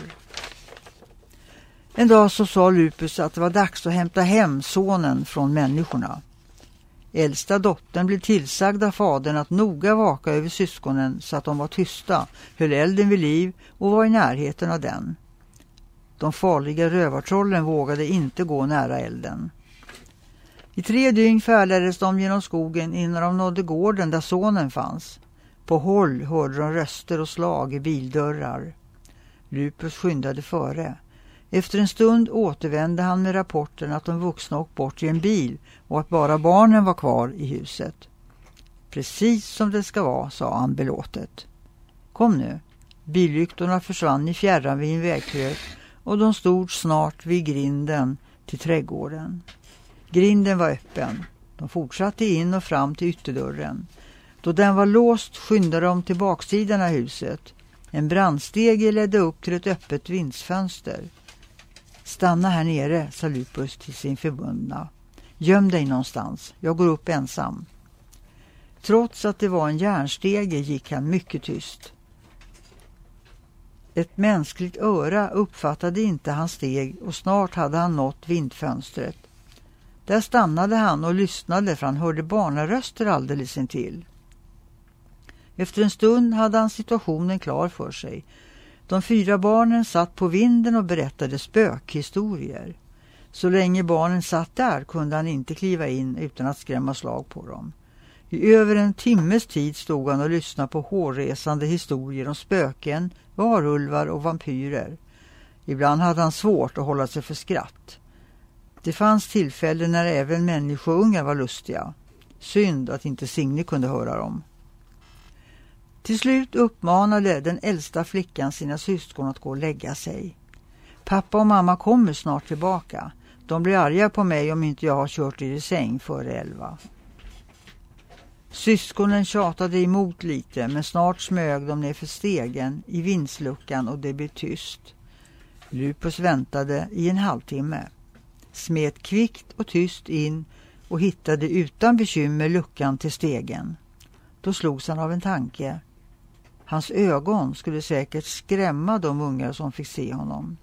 En dag så sa Lupus att det var dags att hämta hem sonen från människorna. Äldsta dottern blev tillsagd av fadern att noga vaka över syskonen så att de var tysta, höll elden vid liv och var i närheten av den. De farliga rövartrollen vågade inte gå nära elden. I tre dygn färdades de genom skogen innan de nådde gården där sonen fanns. På håll hörde de röster och slag i bildörrar. Lupus skyndade före. Efter en stund återvände han med rapporten att de vuxna åkt bort i en bil och att bara barnen var kvar i huset. Precis som det ska vara, sa han belåtet. Kom nu. Billyktorna försvann i fjärran vid en vägkrök och de stod snart vid grinden till trädgården. Grinden var öppen. De fortsatte in och fram till ytterdörren. Då den var låst skyndade de till baksidan av huset. En brandstege ledde upp till ett öppet vindsfönster. Stanna här nere, sa Lupus till sin förbundna. Göm dig någonstans, jag går upp ensam. Trots att det var en järnstege gick han mycket tyst. Ett mänskligt öra uppfattade inte hans steg och snart hade han nått vindfönstret. Där stannade han och lyssnade för han hörde barnaröster alldeles intill. Efter en stund hade han situationen klar för sig. De fyra barnen satt på vinden och berättade spökhistorier. Så länge barnen satt där kunde han inte kliva in utan att skrämma slag på dem. I över en timmes tid stod han och lyssnade på hårresande historier om spöken, varulvar och vampyrer. Ibland hade han svårt att hålla sig för skratt. Det fanns tillfällen när även människoungar var lustiga. Synd att inte Signe kunde höra dem. Till slut uppmanade den äldsta flickan sina syskon att gå och lägga sig. Pappa och mamma kommer snart tillbaka. De blir arga på mig om inte jag har kört er i säng före elva. Syskonen tjatade emot lite men snart smög de ner för stegen i vindsluckan och det blev tyst. Lupus väntade i en halvtimme, smet kvickt och tyst in och hittade utan bekymmer luckan till stegen. Då slogs han av en tanke. Hans ögon skulle säkert skrämma de ungar som fick se honom.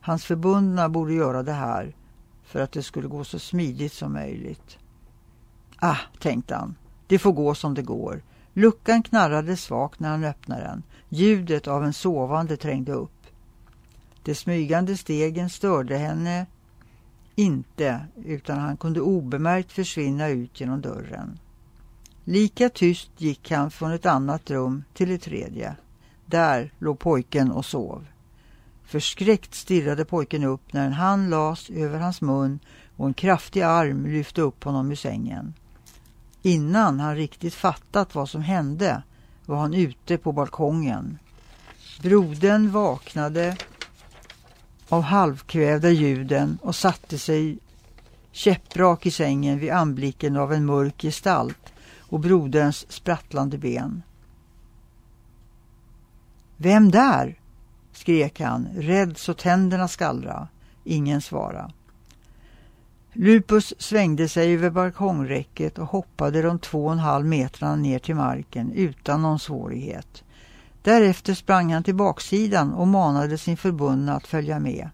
Hans förbundna borde göra det här för att det skulle gå så smidigt som möjligt. Ah, tänkte han, det får gå som det går. Luckan knarrade svagt när han öppnade den. Ljudet av en sovande trängde upp. De smygande stegen störde henne inte utan han kunde obemärkt försvinna ut genom dörren. Lika tyst gick han från ett annat rum till ett tredje. Där låg pojken och sov. Förskräckt stirrade pojken upp när en hand lades över hans mun och en kraftig arm lyfte upp honom ur sängen. Innan han riktigt fattat vad som hände var han ute på balkongen. Brodern vaknade av halvkvävda ljuden och satte sig käpprak i sängen vid anblicken av en mörk gestalt och broderns sprattlande ben. Vem där? skrek han, rädd så tänderna skallra. Ingen svara. Lupus svängde sig över balkongräcket och hoppade de två och en halv metrarna ner till marken utan någon svårighet. Därefter sprang han till baksidan och manade sin förbundna att följa med.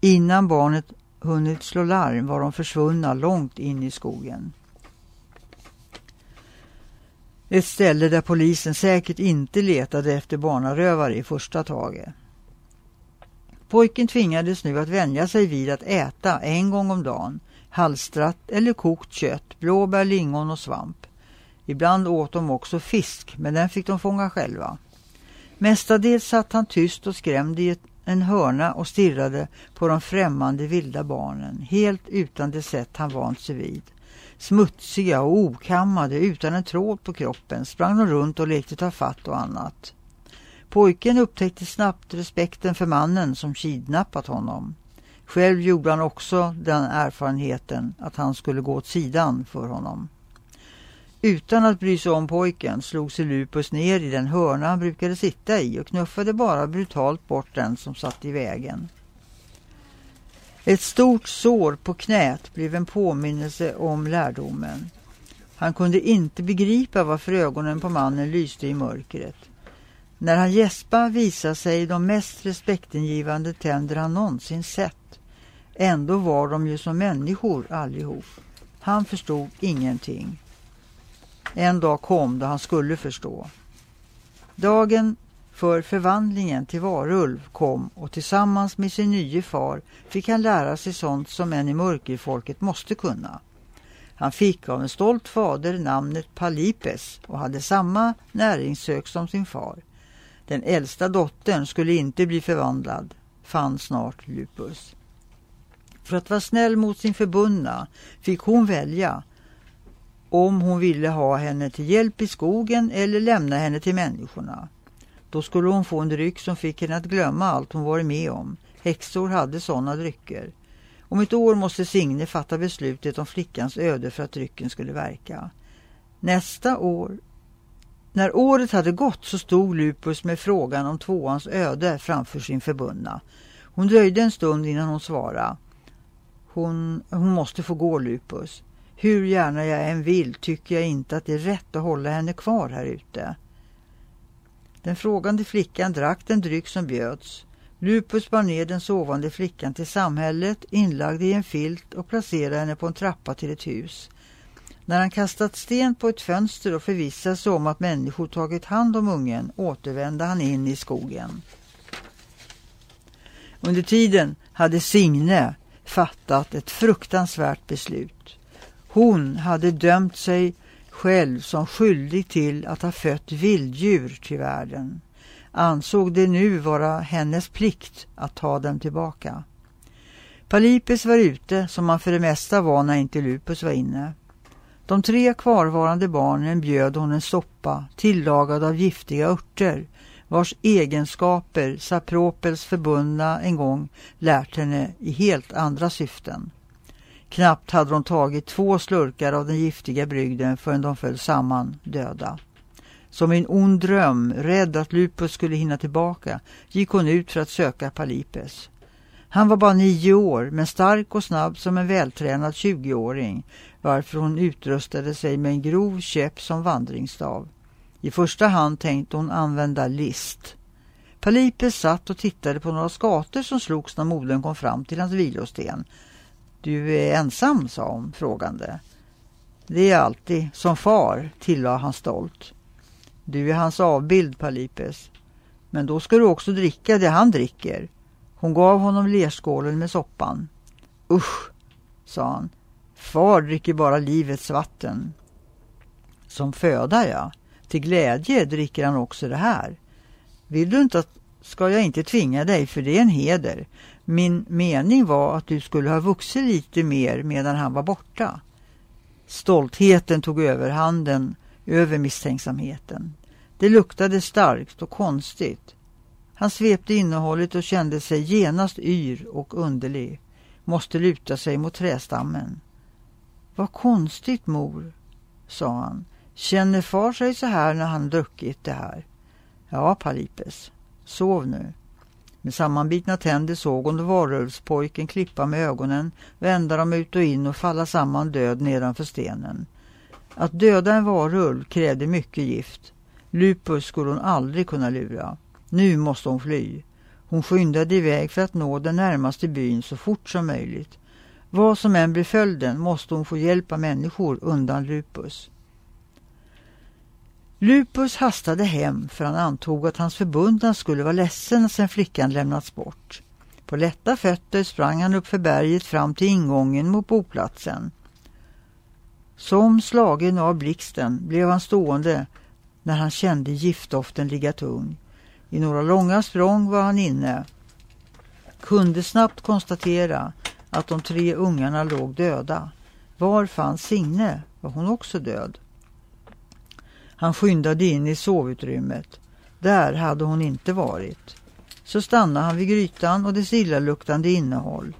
Innan barnet hunnit slå larm var de försvunna långt in i skogen. Ett ställe där polisen säkert inte letade efter barnarövare i första taget. Pojken tvingades nu att vänja sig vid att äta en gång om dagen, halstrat eller kokt kött, blåbär, lingon och svamp. Ibland åt de också fisk, men den fick de fånga själva. Mestadels satt han tyst och skrämd i en hörna och stirrade på de främmande vilda barnen, helt utan det sätt han vant sig vid. Smutsiga och okammade utan en tråd på kroppen sprang de runt och lekte ta fatt och annat. Pojken upptäckte snabbt respekten för mannen som kidnappat honom. Själv gjorde han också den erfarenheten att han skulle gå åt sidan för honom. Utan att bry sig om pojken slog sig Lupus ner i den hörna han brukade sitta i och knuffade bara brutalt bort den som satt i vägen. Ett stort sår på knät blev en påminnelse om lärdomen. Han kunde inte begripa varför ögonen på mannen lyste i mörkret. När han gäspar visade sig de mest respektingivande tänder han någonsin sett. Ändå var de ju som människor allihop. Han förstod ingenting. En dag kom då han skulle förstå. Dagen för förvandlingen till varulv kom och tillsammans med sin nye far fick han lära sig sånt som en i mörkerfolket måste kunna. Han fick av en stolt fader namnet Palipes och hade samma näringssök som sin far. Den äldsta dottern skulle inte bli förvandlad, fann snart Lupus. För att vara snäll mot sin förbundna fick hon välja om hon ville ha henne till hjälp i skogen eller lämna henne till människorna. Då skulle hon få en dryck som fick henne att glömma allt hon varit med om. Häxor hade sådana drycker. Om ett år måste Signe fatta beslutet om flickans öde för att drycken skulle verka. Nästa år när året hade gått så stod Lupus med frågan om tvåans öde framför sin förbundna. Hon dröjde en stund innan hon svarade. Hon, hon måste få gå Lupus. Hur gärna jag än vill tycker jag inte att det är rätt att hålla henne kvar här ute. Den frågande flickan drack den dryck som bjöds. Lupus bar ner den sovande flickan till samhället, inlagd i en filt och placerade henne på en trappa till ett hus. När han kastat sten på ett fönster och förvissat sig om att människor tagit hand om ungen återvände han in i skogen. Under tiden hade Signe fattat ett fruktansvärt beslut. Hon hade dömt sig själv som skyldig till att ha fött vilddjur till världen. Ansåg det nu vara hennes plikt att ta dem tillbaka. Palipes var ute som han för det mesta var när inte Lupus var inne. De tre kvarvarande barnen bjöd hon en soppa tillagad av giftiga örter vars egenskaper Sapropels förbundna en gång lärt henne i helt andra syften. Knappt hade de tagit två slurkar av den giftiga brygden förrän de föll samman döda. Som en ond dröm, rädd att Lupus skulle hinna tillbaka, gick hon ut för att söka Palipes. Han var bara nio år, men stark och snabb som en vältränad 20-åring, varför hon utrustade sig med en grov käpp som vandringsstav. I första hand tänkte hon använda list. Palipes satt och tittade på några skator som slogs när modern kom fram till hans vilosten. Du är ensam, sa hon frågande. Det är alltid, som far, tillade han stolt. Du är hans avbild, Palipes. Men då ska du också dricka det han dricker. Hon gav honom lerskålen med soppan. Usch, sa han. Far dricker bara livets vatten. Som föda, ja. Till glädje dricker han också det här. Vill du inte att ska jag inte tvinga dig, för det är en heder. Min mening var att du skulle ha vuxit lite mer medan han var borta. Stoltheten tog överhanden över misstänksamheten. Det luktade starkt och konstigt. Han svepte innehållet och kände sig genast yr och underlig. Måste luta sig mot trästammen. Vad konstigt mor, sa han. Känner far sig så här när han druckit det här? Ja, Palipes. Sov nu. Med sammanbitna tänder såg hon varulvspojken klippa med ögonen, vända dem ut och in och falla samman död nedanför stenen. Att döda en varulv krävde mycket gift. Lupus skulle hon aldrig kunna lura. Nu måste hon fly. Hon skyndade iväg för att nå den närmaste byn så fort som möjligt. Vad som än blir följden måste hon få hjälp av människor undan Lupus. Lupus hastade hem för han antog att hans förbundna skulle vara ledsen sedan flickan lämnats bort. På lätta fötter sprang han upp för berget fram till ingången mot boplatsen. Som slagen av blixten blev han stående när han kände giftdoften ligga tung. I några långa språng var han inne. Kunde snabbt konstatera att de tre ungarna låg döda. Var fanns Signe? Var hon också död? Han skyndade in i sovutrymmet. Där hade hon inte varit. Så stannade han vid grytan och dess illaluktande innehåll.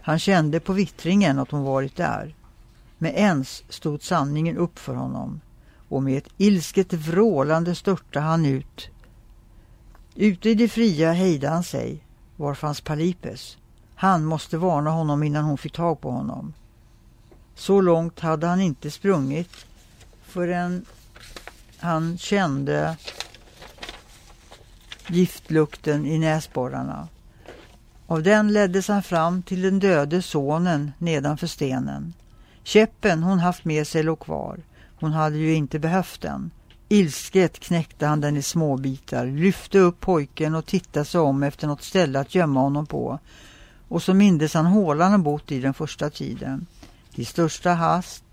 Han kände på vittringen att hon varit där. Med ens stod sanningen upp för honom och med ett ilsket vrålande störtade han ut. Ute i det fria hejdade han sig. Var fanns Palipes? Han måste varna honom innan hon fick tag på honom. Så långt hade han inte sprungit förrän han kände giftlukten i näsborrarna. Av den leddes han fram till den döde sonen nedanför stenen. Käppen hon haft med sig låg kvar. Hon hade ju inte behövt den. Ilsket knäckte han den i småbitar, lyfte upp pojken och tittade sig om efter något ställe att gömma honom på. Och så mindes han hålan han bott i den första tiden. I största hast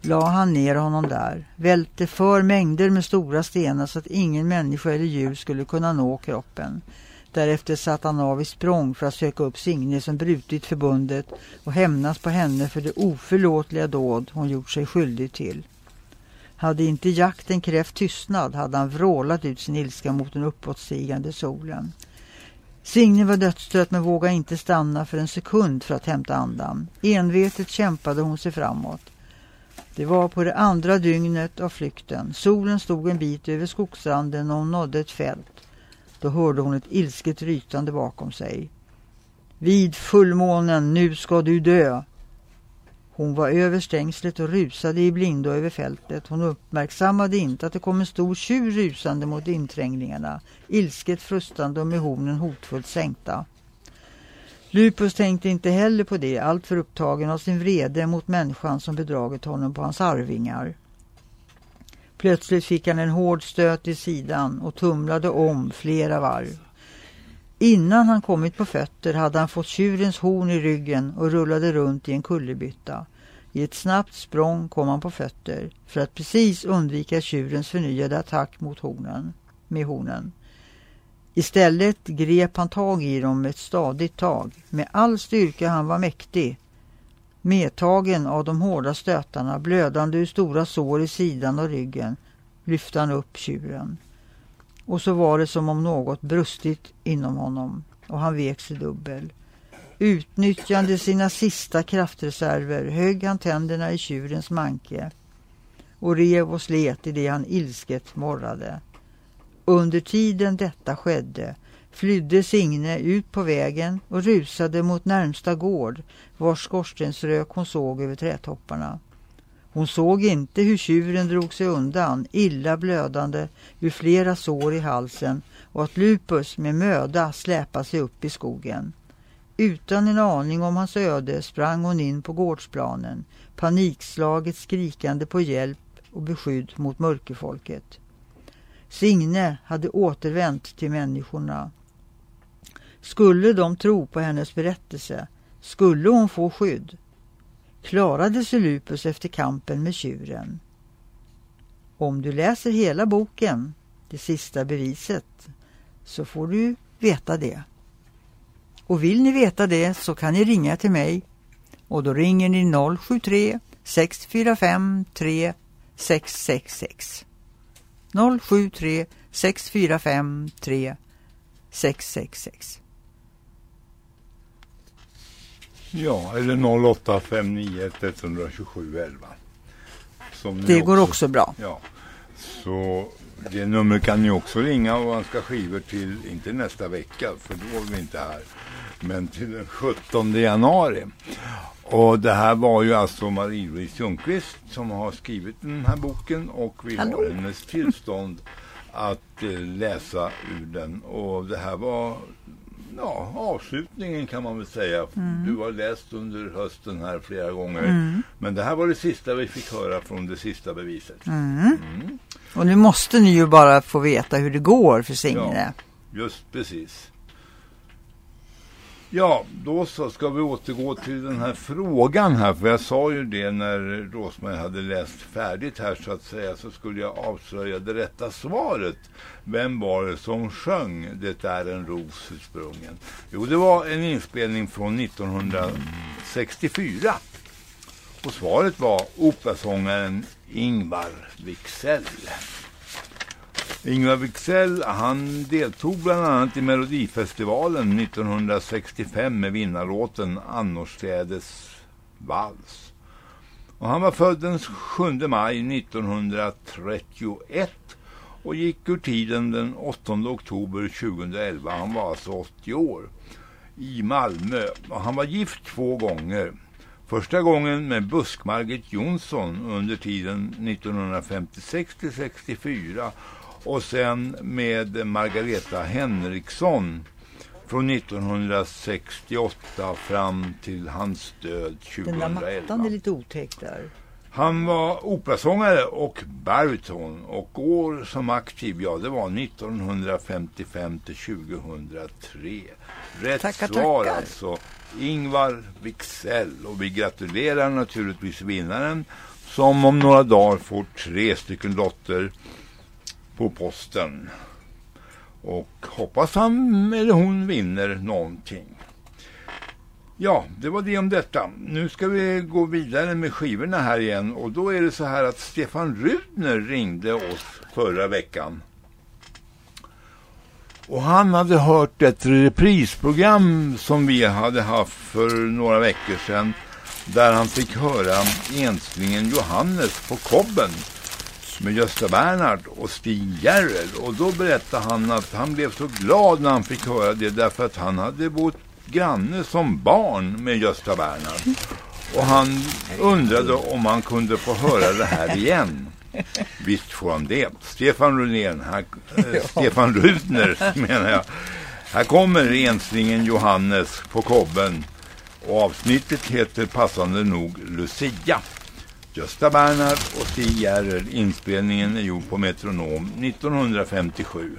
la han ner honom där, välte för mängder med stora stenar så att ingen människa eller djur skulle kunna nå kroppen. Därefter satt han av i språng för att söka upp Signe som brutit förbundet och hämnas på henne för det oförlåtliga dåd hon gjort sig skyldig till. Hade inte jakten krävt tystnad hade han vrålat ut sin ilska mot den uppåtstigande solen. Signe var dödstött men vågade inte stanna för en sekund för att hämta andan. Envetet kämpade hon sig framåt. Det var på det andra dygnet av flykten. Solen stod en bit över skogsranden och hon nådde ett fält. Då hörde hon ett ilsket rytande bakom sig. Vid fullmånen, nu ska du dö! Hon var över stängslet och rusade i blindo över fältet. Hon uppmärksammade inte att det kom en stor tjur rusande mot inträngningarna. ilsket frustande och med hornen hotfullt sänkta. Lupus tänkte inte heller på det, alltför upptagen av sin vrede mot människan som bedragit honom på hans arvingar. Plötsligt fick han en hård stöt i sidan och tumlade om flera varv. Innan han kommit på fötter hade han fått tjurens horn i ryggen och rullade runt i en kullerbytta. I ett snabbt språng kom han på fötter för att precis undvika tjurens förnyade attack mot hornen, med hornen. Istället grep han tag i dem med ett stadigt tag. Med all styrka han var mäktig. Medtagen av de hårda stötarna, blödande ur stora sår i sidan och ryggen, lyfte han upp tjuren. Och så var det som om något brustit inom honom och han vek sig dubbel. Utnyttjande sina sista kraftreserver högg han tänderna i tjurens manke och rev och slet i det han ilsket morrade. Under tiden detta skedde flydde Signe ut på vägen och rusade mot närmsta gård vars skorstensrök hon såg över trädtopparna. Hon såg inte hur tjuren drog sig undan, illa blödande ur flera sår i halsen och att Lupus med möda släpade sig upp i skogen. Utan en aning om hans öde sprang hon in på gårdsplanen, panikslaget skrikande på hjälp och beskydd mot mörkerfolket. Signe hade återvänt till människorna. Skulle de tro på hennes berättelse? Skulle hon få skydd? Klarade sig Lupus efter kampen med tjuren? Om du läser hela boken, Det sista beviset, så får du veta det. Och vill ni veta det så kan ni ringa till mig och då ringer ni 073 645 3666. 073 645 3666. Ja, eller 0859 127 11. det går också, också bra. Ja, så det numret kan ni också ringa och man ska skivor till, inte nästa vecka för då är vi inte här, men till den 17 januari. Och det här var ju alltså Marie-Louise Ljungqvist som har skrivit den här boken och vi Hallå. har hennes tillstånd att eh, läsa ur den. Och det här var ja, avslutningen kan man väl säga. Mm. Du har läst under hösten här flera gånger. Mm. Men det här var det sista vi fick höra från det sista beviset. Mm. mm. Och nu måste ni ju bara få veta hur det går för Signe. Ja, just precis. Ja, då så ska vi återgå till den här frågan här. För jag sa ju det när Rosmarie hade läst färdigt här så att säga. Så skulle jag avslöja det rätta svaret. Vem var det som sjöng Det är en ros ursprungen? Jo, det var en inspelning från 1964. Och svaret var operasångaren Ingvar Wixell. Ingvar Wixell han deltog bland annat i Melodifestivalen 1965 med vinnarlåten Annorstädes vals. Och han var född den 7 maj 1931 och gick ur tiden den 8 oktober 2011. Han var alltså 80 år i Malmö och han var gift två gånger. Första gången med Busk-Margit Jonsson under tiden 1956 till 64 och sen med Margareta Henriksson från 1968 fram till hans död 2011. Den där mattan är lite otäck där. Han var operasångare och bariton och år som aktiv, ja det var 1955 till 2003. Rätt tackar, svar tackar. alltså. Ingvar Wixell och vi gratulerar naturligtvis vinnaren som om några dagar får tre stycken lotter på posten. Och hoppas han eller hon vinner någonting. Ja, det var det om detta. Nu ska vi gå vidare med skivorna här igen. Och då är det så här att Stefan Rudner ringde oss förra veckan. Och han hade hört ett reprisprogram som vi hade haft för några veckor sedan. Där han fick höra enslingen Johannes på kobben med Gösta Bernhard och Stig Järrel. Och då berättade han att han blev så glad när han fick höra det därför att han hade bott granne som barn med Gösta Bernhard. Och han undrade om han kunde få höra det här igen. Visst får han det. Stefan Rudner, här, äh, Stefan Rudner menar jag. Här kommer enslingen Johannes på kobben. Och avsnittet heter passande nog Lucia. Gösta Bernhard och Stig Järrel. Inspelningen är gjord på Metronom 1957.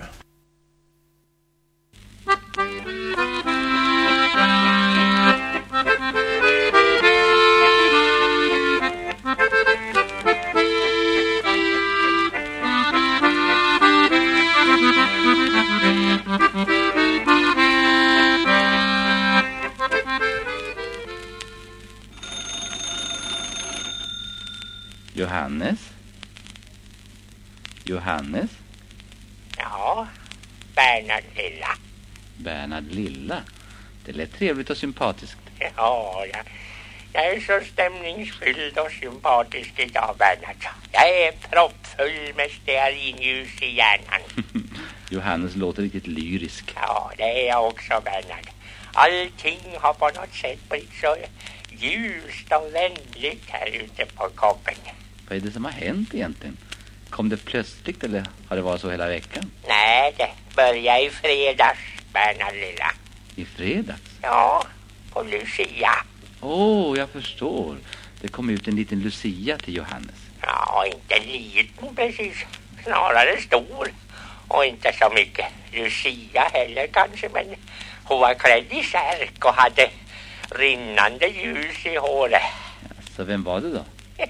Det lät trevligt och sympatiskt. Ja, jag, jag är så stämningsfylld och sympatisk idag, Bernhard. Jag är proppfull med stearinljus i hjärnan. <laughs> Johannes låter riktigt lyrisk. Ja, det är jag också, Bernhard. Allting har på något sätt blivit så ljust och vänligt här ute på koppen. Vad är det som har hänt egentligen? Kom det plötsligt eller har det varit så hela veckan? Nej, det började i fredags, Bernhard lilla. I fredags? Ja, på Lucia. Åh, oh, jag förstår. Det kom ut en liten Lucia till Johannes. Ja, inte liten precis. Snarare stor. Och inte så mycket Lucia heller kanske, men hon var klädd i särk och hade rinnande ljus i håret. Så vem var det då? <laughs>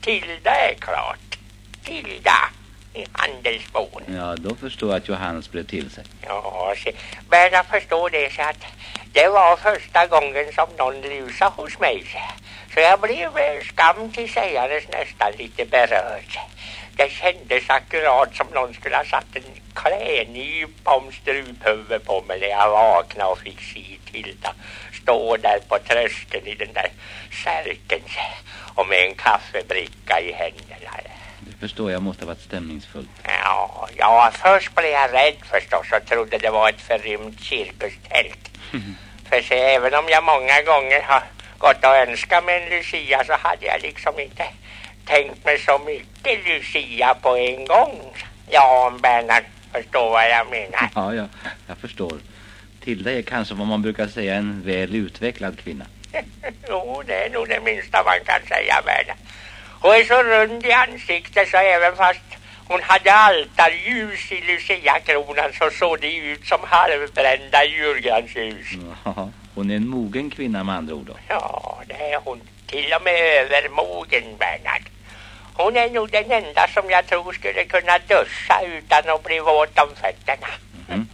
Tilda är klart. Tilda i handelsbon. Ja, då förstår jag att Johannes blev till sig. Ja, se, men jag förstår det så att det var första gången som någon rusade hos mig. Så jag blev eh, skam till sägares nästan lite berörd. Det kändes akkurat som någon skulle ha satt en klädnyp om struphuvudet på mig när jag vaknade och fick se Tilda stå där på tröskeln i den där särken och med en kaffebricka i händerna. Förstår jag måste ha varit stämningsfullt. Ja, ja, först blev jag rädd förstås och trodde det var ett förrymt cirkustält. <laughs> För se, även om jag många gånger har gått och önskat mig en Lucia så hade jag liksom inte tänkt mig så mycket Lucia på en gång. Ja, om Bernhard förstår vad jag menar. Ja, ja, jag förstår. Tilda är kanske vad man brukar säga en väl utvecklad kvinna. <laughs> jo, det är nog det minsta man kan säga, Bernhard. Hon är så rund i ansiktet så även fast hon hade altarljus i Lucia-kronan så såg det ut som halvbrända julgransljus. Ja, hon är en mogen kvinna med andra ord då. Ja, det är hon. Till och med övermogen, Bernhard. Hon är nog den enda som jag tror skulle kunna duscha utan att bli våt om fötterna. Mm.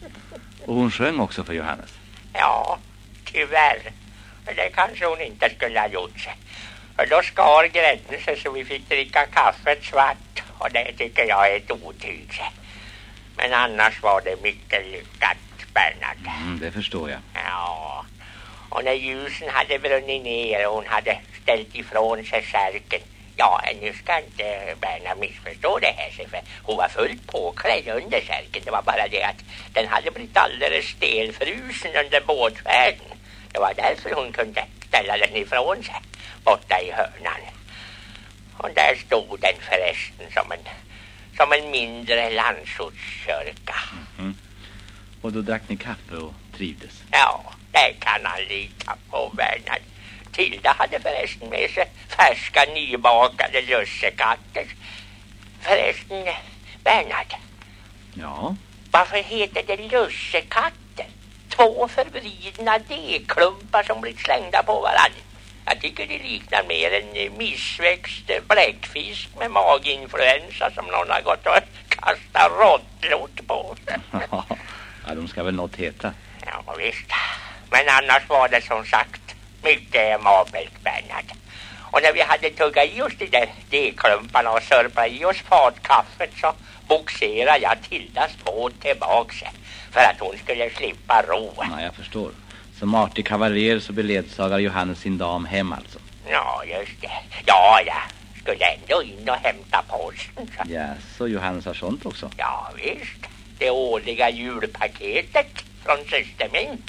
Och hon sjöng också för Johannes? Ja, tyvärr. Det kanske hon inte skulle ha gjort sig. För då skar grädden sig så vi fick dricka kaffet svart. Och det tycker jag är ett otyg. Men annars var det mycket lyckat, Bernhard. Mm, det förstår jag. Ja. Och när ljusen hade brunnit ner och hon hade ställt ifrån sig särken. Ja, nu ska inte Berna missförstå det här. För hon var fullt påklädd under särken. Det var bara det att den hade blivit alldeles stelfrusen under båtfärden. Det var därför hon kunde ställa den ifrån sig borta i hörnan. Och där stod den förresten som en, som en mindre landsortskyrka. Mm. Och då drack ni kaffe och trivdes? Ja, det kan han lita på, Bernhard. Tilda hade förresten med sig färska nybakade lussekatter. Förresten, Bernhard. Ja? Varför heter det lussekatter? Två förvridna D-klumpar som blivit slängda på varandra. Jag tycker det liknar mer en missväxt bläckfisk med maginfluensa som någon har gått och kastat råttlort på. <laughs> ja, de ska väl något heta. Ja, visst. Men annars var det som sagt mycket amabelt, Bernhard. Och när vi hade tuggat i oss de där D-klumparna och sörplat i oss fatkaffet så boxerade jag Tildas båt tillbaks för att hon skulle slippa ro. Ja, jag förstår. Som artig kavaljer så beledsagar Johannes sin dam hem alltså. Ja, just det. Ja, jag skulle ändå in och hämta posten. Så. Ja, så Johannes har sånt också? Ja, visst. Det årliga julpaketet från syster min.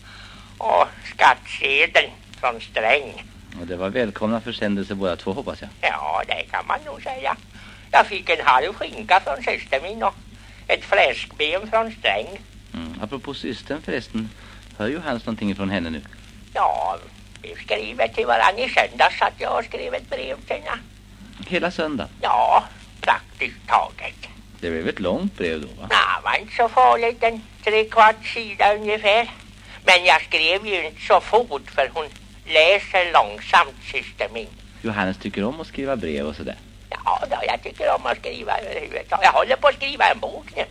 Och skattsedeln från Sträng. Och det var välkomna försändelser båda två hoppas jag. Ja, det kan man nog säga. Jag fick en halv skinka från syster min och ett fläskben från Sträng. Mm. Apropå systern förresten. Hör Johannes någonting från henne nu? Ja, vi skriver till varandra i söndags att jag har skrivit brev till henne. Hela söndag? Ja, praktiskt taget. Det blev ett långt brev då va? Nej, det var inte så farligt. En tre kvart sida ungefär. Men jag skrev ju inte så fort för hon läser långsamt, syster min. Johannes tycker om att skriva brev och sådär? Ja, då, jag tycker om att skriva överhuvudtaget. Jag håller på att skriva en bok nu.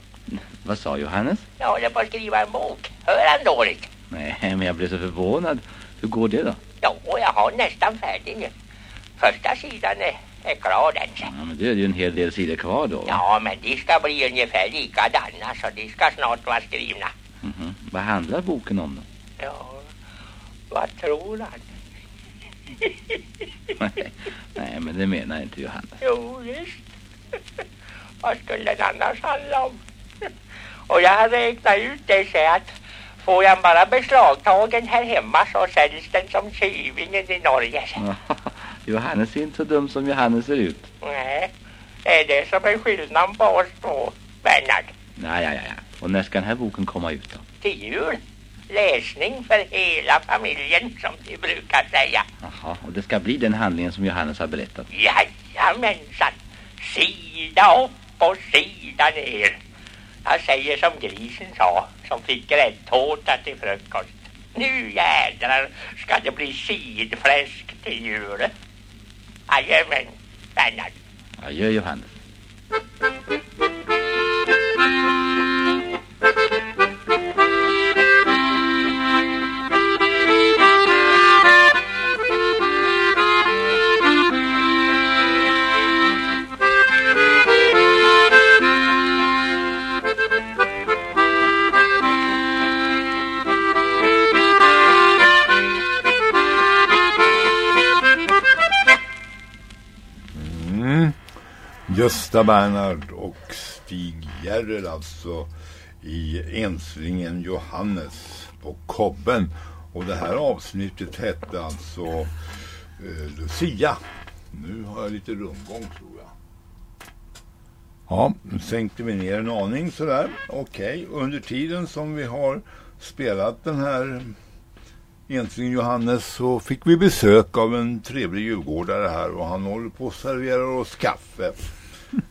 Vad sa Johannes? Jag håller på att skriva en bok. Hör han dåligt? Nej, men jag blev så förvånad. Hur går det då? Jo, jag har nästan färdig nu. Första sidan är, är klar den sen. Ja, men det är ju en hel del sidor kvar då. Ja, men de ska bli ungefär likadana så de ska snart vara skrivna. Mhm. Vad handlar boken om då? Ja, vad tror han? <laughs> Nej, Nej, men det menar inte Johannes. Jo, visst. vad skulle det annars handla om? Och jag har räknat ut det så att får jag bara beslagtagen här hemma så säljs den som syvingen i Norge. <laughs> Johannes är inte så dum som Johannes ser ut. Nej, det är det som är skillnaden på oss två, Bernhard. Ja, ja, ja. ja. Och när ska den här boken komma ut då? Till jul. Läsning för hela familjen, som de brukar säga. Jaha, och det ska bli den handlingen som Johannes har berättat. Jajamensan. Sida upp och sida ner. Jag säger som grisen sa, som fick gräddtårta till frukost. Nu jädrar ska det bli sidfläsk till jul. Jajamän, Bernhard. Adjö Johannes. Gösta Bernhard och Stig Järrel alltså i Enslingen Johannes på Kobben. Och det här avsnittet hette alltså eh, Lucia. Nu har jag lite rundgång tror jag. Ja, nu sänkte vi ner en aning sådär. Okej, under tiden som vi har spelat den här Enslingen Johannes så fick vi besök av en trevlig djurgårdare här och han håller på att servera oss kaffe.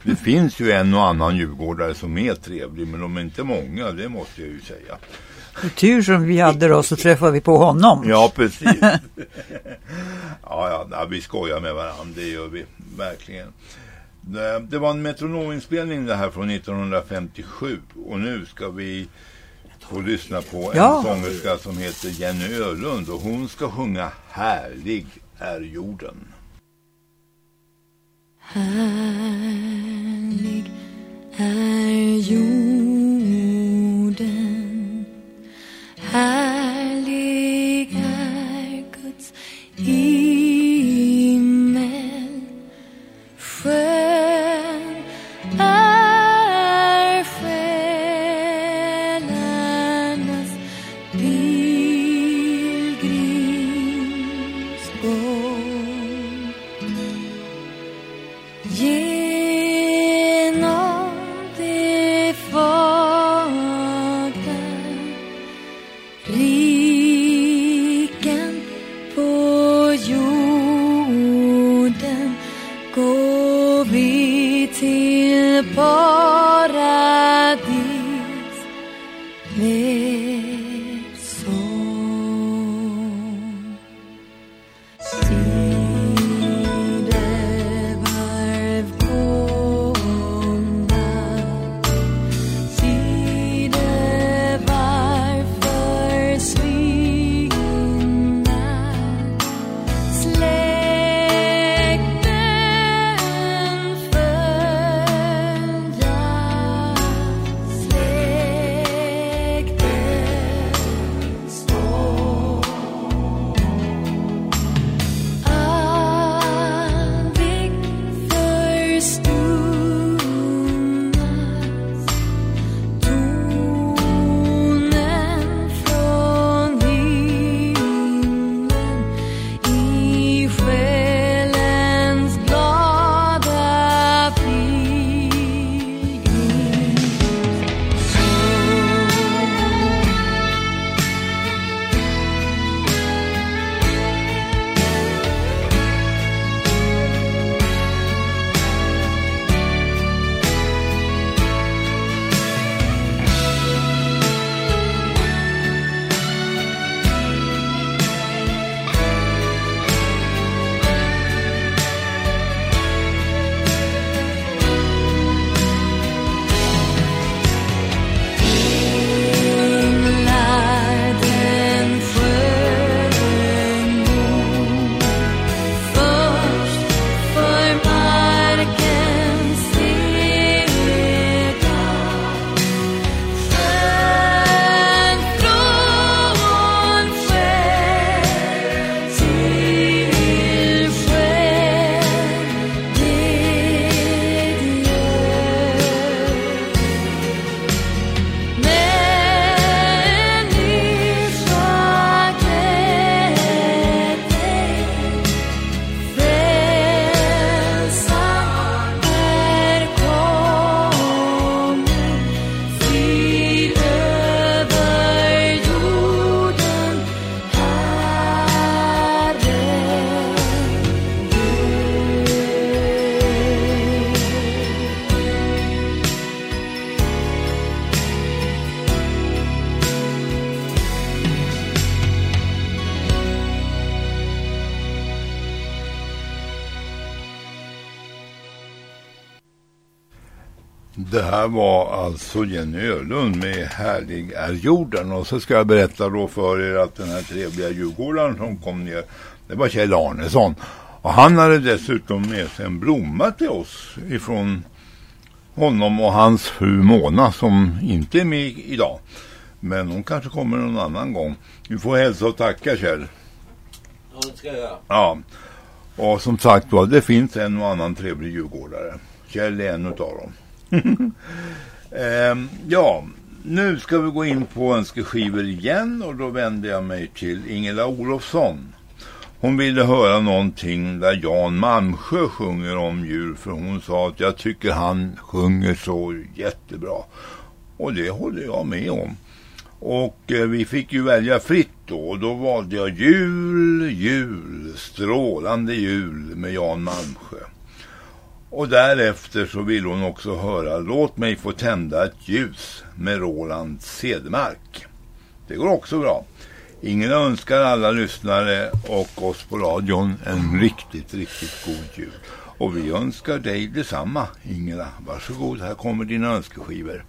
Det finns ju en och annan djurgårdare som är trevlig men de är inte många, det måste jag ju säga. Tur som vi hade då så träffade vi på honom. Ja, precis. ja, ja, ja, vi skojar med varandra, det gör vi verkligen. Det, det var en metronominspelning det här från 1957 och nu ska vi få lyssna på en Ja. sångerska som heter Jenny Ölund och hon ska sjunga Härlig är jorden. Härlig är jorden. Härlig är alltså Jenny Ölund med Härlig är jorden. Och så ska jag berätta då för er att den här trevliga djurgårdaren som kom ner, det var Kjell Arnesson. Och han hade dessutom med sig en blomma till oss ifrån honom och hans fru Mona som inte är med idag. Men hon kanske kommer någon annan gång. Vi får hälsa och tacka Kjell. Ja, det ska jag göra. Ja. Och som sagt var, det finns en och annan trevlig djurgårdare. Kjell är en utav dem. <laughs> ehm, ja, nu ska vi gå in på önskeskivor igen och då vänder jag mig till Ingela Olofsson. Hon ville höra någonting där Jan Malmsjö sjunger om djur för hon sa att jag tycker han sjunger så jättebra. Och det håller jag med om. Och eh, vi fick ju välja fritt då och då valde jag jul, jul, strålande jul med Jan Malmsjö. Och därefter så vill hon också höra Låt mig få tända ett ljus med Roland Cedermark. Det går också bra. Ingen önskar alla lyssnare och oss på radion en riktigt, riktigt god jul. Och vi önskar dig detsamma, Ingela. Varsågod, här kommer dina önskeskivor.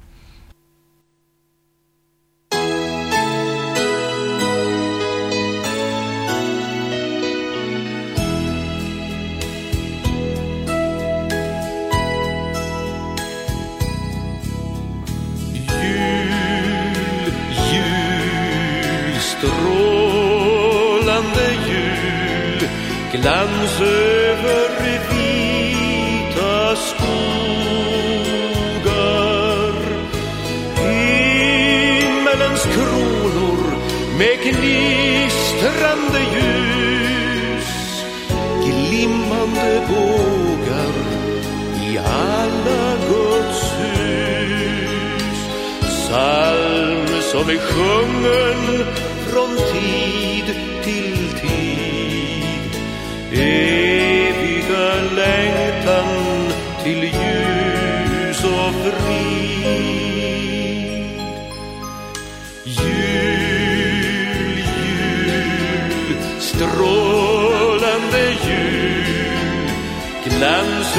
Dans över vita skogar. Himmelens kronor med gnistrande ljus. Glimmande bågar i alla Guds hus. Psalm som är sjungen från tid till tid Eviga längtan till ljus och frid. Jul, jul, strålande jul Glans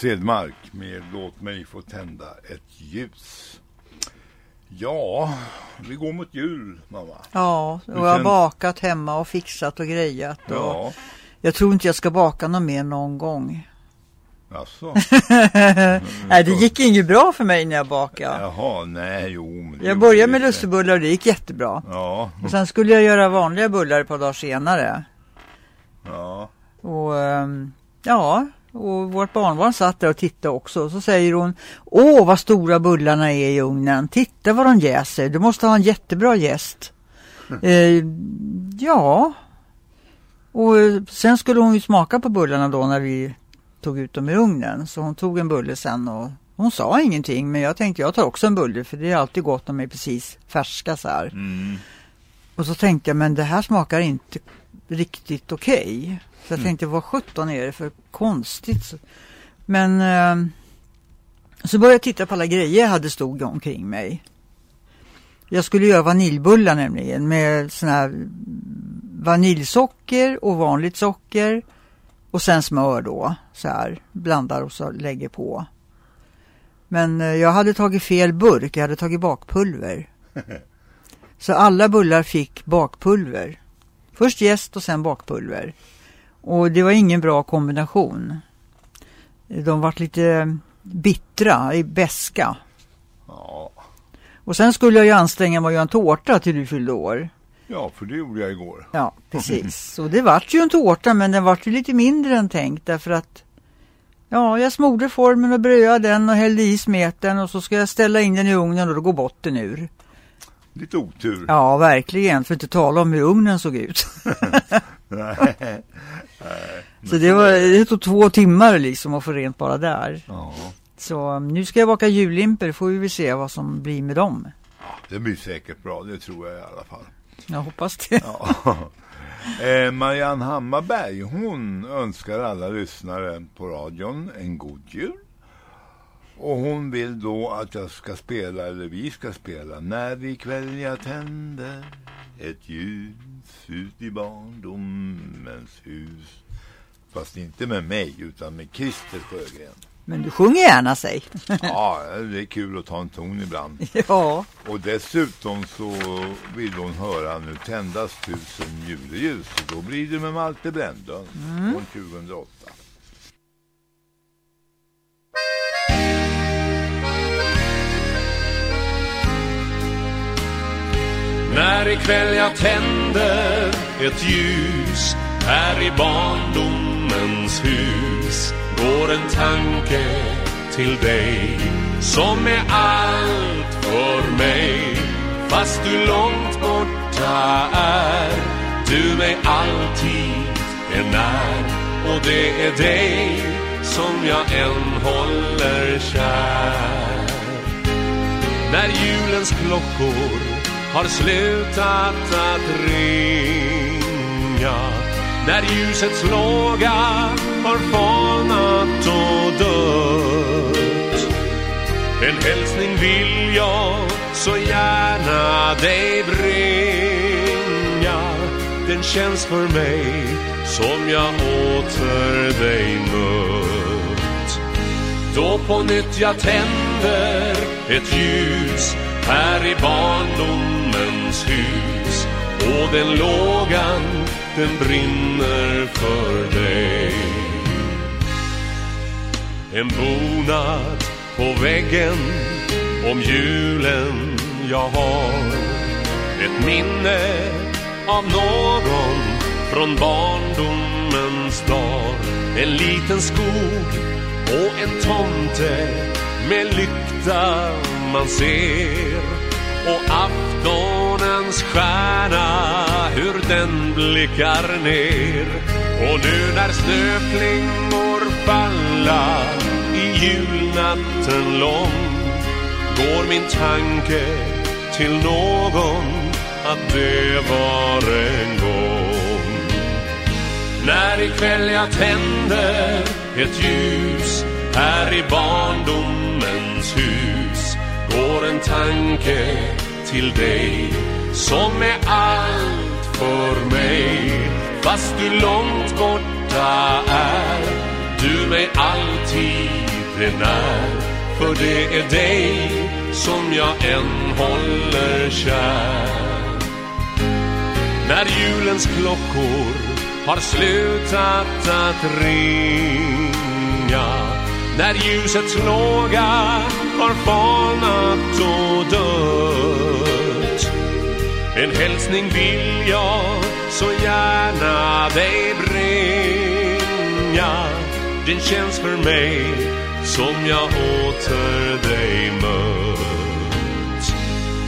Sedmark med Låt mig få tända ett ljus. Ja, vi går mot jul, mamma. Ja, och jag har bakat hemma och fixat och grejat. Och Ja, Jag tror inte jag ska baka någon mer någon gång. alltså. <laughs> Nej, det gick inget bra för mig när jag bakade. Jaha, nej, jo. Jag började med lussebullar och det gick jättebra. Ja, Och sen skulle jag göra vanliga bullar ett par dagar senare. ja. Och ehm, ja, och vårt barnbarn satt där och tittade också. Och så säger hon, åh vad stora bullarna är i ugnen. Titta vad de jäser. Du måste ha en jättebra jäst. Eh, ja. Och eh, sen skulle hon ju smaka på bullarna då när vi tog ut dem ur ugnen. Så hon tog en bulle sen och hon sa ingenting. Men jag tänkte jag tar också en bulle för det är alltid gott om de är precis färska så här. Mm. Och så tänkte jag, men det här smakar inte riktigt okej. Så jag Mm. tänkte, vad sjutton är det för konstigt? Men eh, så började jag titta på alla grejer jag hade stod omkring mig. Jag skulle göra vaniljbullar nämligen med sån här vaniljsocker och vanligt socker och sen smör då så här blandar och så lägger på. Men eh, jag hade tagit fel burk, jag hade tagit bakpulver. <laughs> Så alla bullar fick bakpulver. Först jäst och sen bakpulver. Och det var ingen bra kombination. De vart lite bittra, i beska. Ja. Och sen skulle jag ju anstränga mig att göra en tårta till du fyllde år. ja, för det gjorde jag igår. Ja, precis. <laughs> Så det vart ju en tårta men den vart ju lite mindre än tänkt därför att Ja, jag smorde formen och bröade den och hällde i smeten och så ska jag ställa in den i ugnen och då går botten ur. Lite otur. Ja, verkligen. För att inte tala om hur ugnen såg ut. <laughs> <laughs> Nej. Så det, var, det tog två timmar liksom att få rent bara där. Ja, Så um, nu ska jag baka jullimper, får vi väl se vad som blir med dem. det blir säkert bra, det tror jag i alla fall. Jag hoppas det. Ja. <laughs> Eh, Marianne Hammarberg, hon önskar alla lyssnare på radion en god jul. Och hon vill då att jag ska spela, eller vi ska spela, När ikväll jag tänder ett ljus ut i barndomens hus. Fast inte med mig, utan med Christer Sjögren. Men du sjunger gärna, säg. <laughs> Ja, det är kul att ta en ton ibland. <laughs> ja. Och dessutom så vill hon höra Nu tändas tusen juleljus. Och då blir det med Malte Brändlund från 2008. När ikväll jag tänder ett ljus här i barndomens hus går en tanke till dig som är allt för mig. Fast du långt borta är du mig alltid är när. Och det är dig som jag än håller kär. När julens klockor har slutat att ringa. När ljusets låga har falnat och dött. En hälsning vill jag så gärna dig bringa. Den känns för mig som jag åter dig mött. Då på nytt jag tänder ett ljus här i barndomens hus. Och den lågan den brinner för dig. En bonad på väggen om julen jag har. Ett minne av någon från barndomens dag. En liten skog och en tomte med lykta man ser och aftonens stjärna hur den blickar ner. Och nu när snöflingor falla i julnatten lång går min tanke till någon att det var en gång. När ikväll jag tände ett ljus här i barndomens hus går en tanke till dig som är allt för mig. Fast du långt borta är du mig alltid är när. För det är dig som jag än håller kär. När julens klockor har slutat att ringa När ljusets låga har falnat och dött. En hälsning vill jag så gärna dig bringa. Den känns för mig som jag åter dig mött.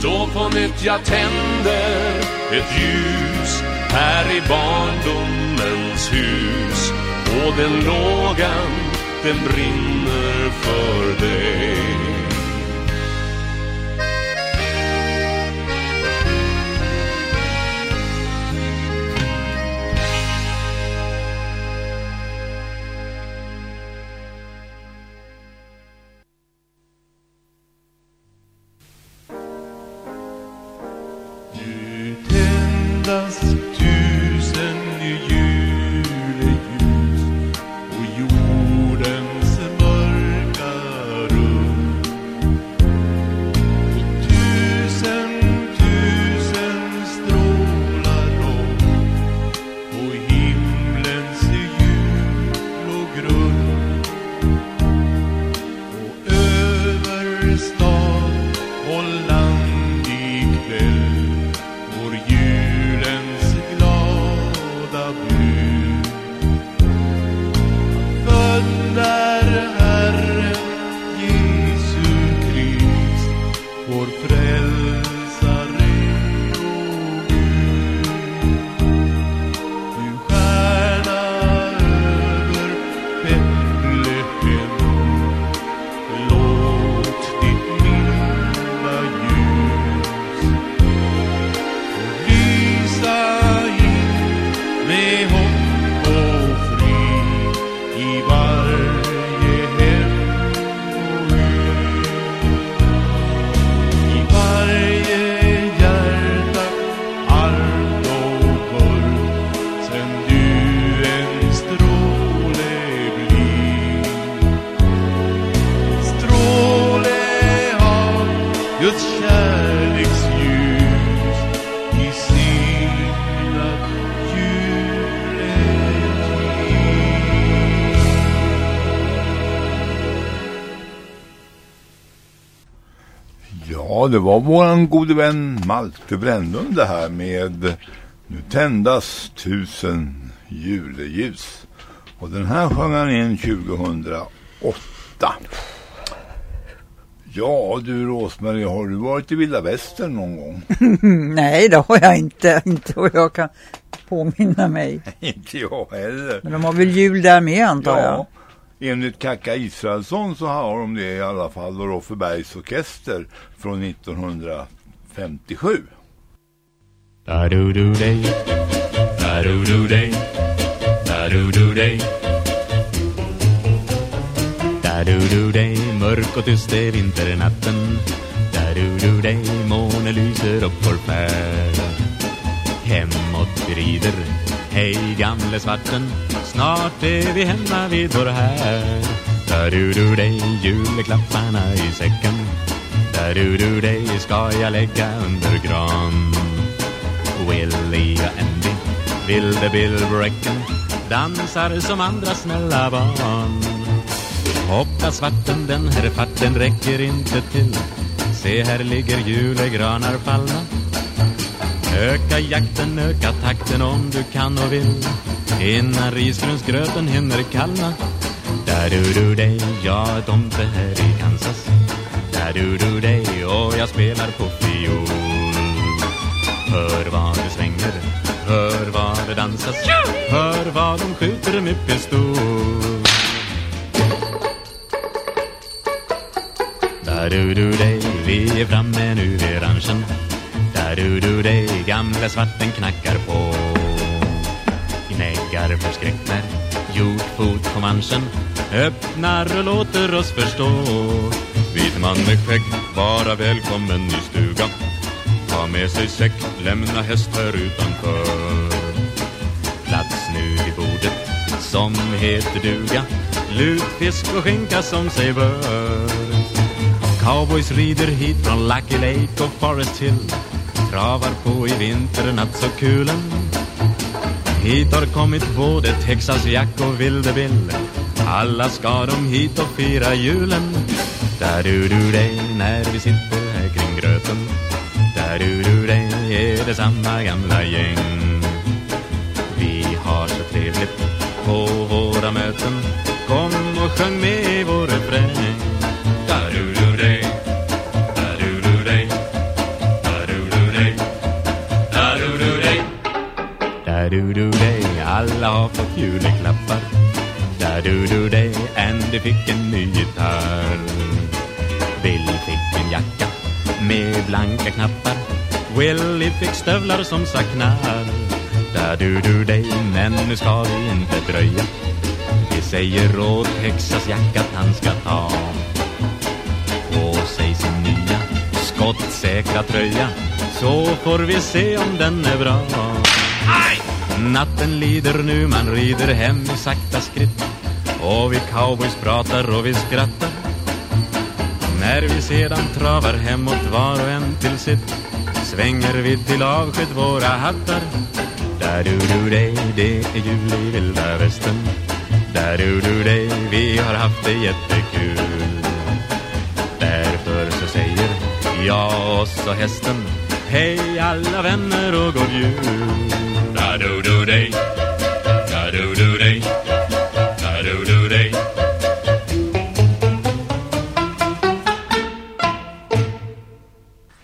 Då på nytt jag tänder ett ljus här i barndomens hus. Och den lågan den brinner för dig. Ja, det var våran gode vän Malte Brännlund det här med Nu tändas tusen juleljus. Och den här sjöng han in 2008. Ja, du Rosmarie, har du varit i vilda västern någon gång? <laughs> Nej, det har jag inte. <laughs> Inte vad jag kan påminna mig. <laughs> inte jag heller. Men de har väl jul där med antar jag. Enligt Kacka Israelsson så har de det i alla fall och Rofferbergs orkester från 1957. Da-do-do-day, da-do-do-day, da-do-do-day. Da-do-do-day, mörk och tyst är vinternatten. Da-do-do-day, månen lyser upp vår färd. Hemåt vi rider, hej gamle svarten. Snart är vi hemma vid vår härd. Da-du-du-dig, juleklapparna i säcken. Da-du-du-dig, ska jag lägga under gran. Willie och Andy, vilde Bill Brecken dansar som andra snälla barn. Hoppa svarten, den här farten räcker inte till. Se, här ligger julegranar fallna. Öka jakten, öka takten om du kan och vill. Innan risgrynsgröten hinner kallna. Da-du-du-day, jag är tomte här i Kansas. Da-du-du-day, och jag spelar på fiol. Hör vad det svänger, hör vad det dansas Hör vad de skjuter med pistol Da-du-du-dej, vi är framme nu vid ranchen Da-du-du-dej, gamla svarten knackar på. Gnäggar förskräckt när jordfot på manschen Öppnar och låter oss förstå. Vit man med skägg, vara välkommen i stugan. Ta med sig säck, lämna häst här utanför. Plats nu vid bordet som heter duga. Lutfisk och skinka som sig bör. Cowboys rider hit från Lucky Lake och Forest Hill. Travar på i vinternatt så kulen. Hit har kommit både Texas Jack och Vilde Bill. Alla ska de hit och fira julen. Där du du dig när vi sitter här kring gröten. Där du du dig är det samma gamla gäng. Vi har så trevligt på våra möten. Kom och sjung med i vår refräng. Du du dig. Alla har fått juleklappar. Där du du dig. Andy fick en ny gitarr. Bill fick en jacka Med blanka knappar. Willy fick stövlar som sa knarr Där du du dig. Men nu ska vi inte dröja. Vi säger åt Texas jacka att han ska ta På sig sin nya skottsäkra tröja. Så får vi se om den är bra. Natten lider nu, man rider hem i sakta skritt. Och vi cowboys pratar och vi skrattar. När vi sedan travar hemåt var och en till sitt Svänger vi till avsked våra hattar. Där du du dig, det är jul i vilda västern. Där du du dig, vi har haft det jättekul. Därför så säger jag oss och hästen Hej alla vänner och god jul. Da-do-do-day. Da-do-do-day. Da-do-do-day.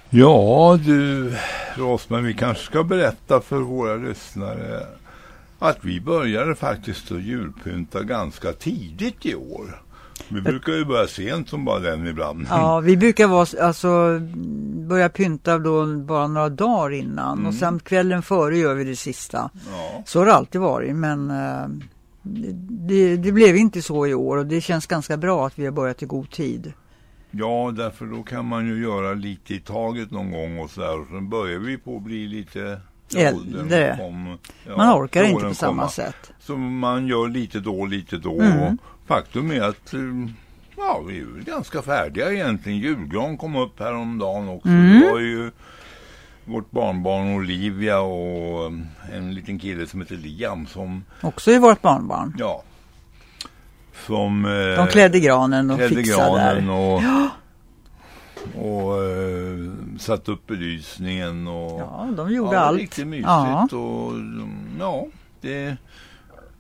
Ja du Rosman, vi kanske ska berätta för våra lyssnare att vi började faktiskt att julpynta ganska tidigt i år. Vi brukar ju börja sent som bara den ibland. Ja, vi brukar vara, alltså, börja pynta då bara några dagar innan Mm. och sen kvällen före gör vi det sista. Ja. Så har det alltid varit men eh, det, det blev inte så i år och det känns ganska bra att vi har börjat i god tid. Ja, därför då kan man ju göra lite i taget någon gång och. Och sen börjar vi på att bli lite Äldre. kom- ja, Man orkar inte på samma komma. sätt. Så man gör lite då, lite då. Mm. Och faktum är att eh, ja, vi är ganska färdiga egentligen. Julgran kom upp häromdagen också. Mm. Det var ju vårt barnbarn Olivia och eh, en liten kille som heter Liam som, Också i vårt barnbarn. ja, som... eh, De klädde granen och klädde fixade granen där. och, Ja. och eh, satte upp belysningen och Ja, de gjorde ja, allt. Riktigt mysigt Ja. och mm, ja, det,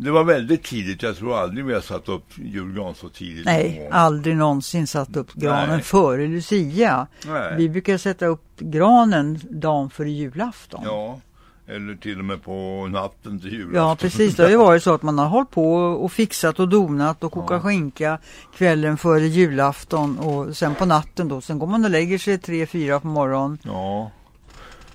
det var väldigt tidigt. Jag tror aldrig vi har satt upp julgran så tidigt. Nej, aldrig någonsin satt upp granen Nej. före Lucia. Nej. Vi brukar sätta upp granen dagen före julafton. Ja, eller till och med på natten till julafton. Ja precis, det har ju varit så att man har hållit på och fixat och donat och kokat skinka kvällen före julafton och sen på natten då, sen går man och lägger sig tre, fyra på morgonen Ja,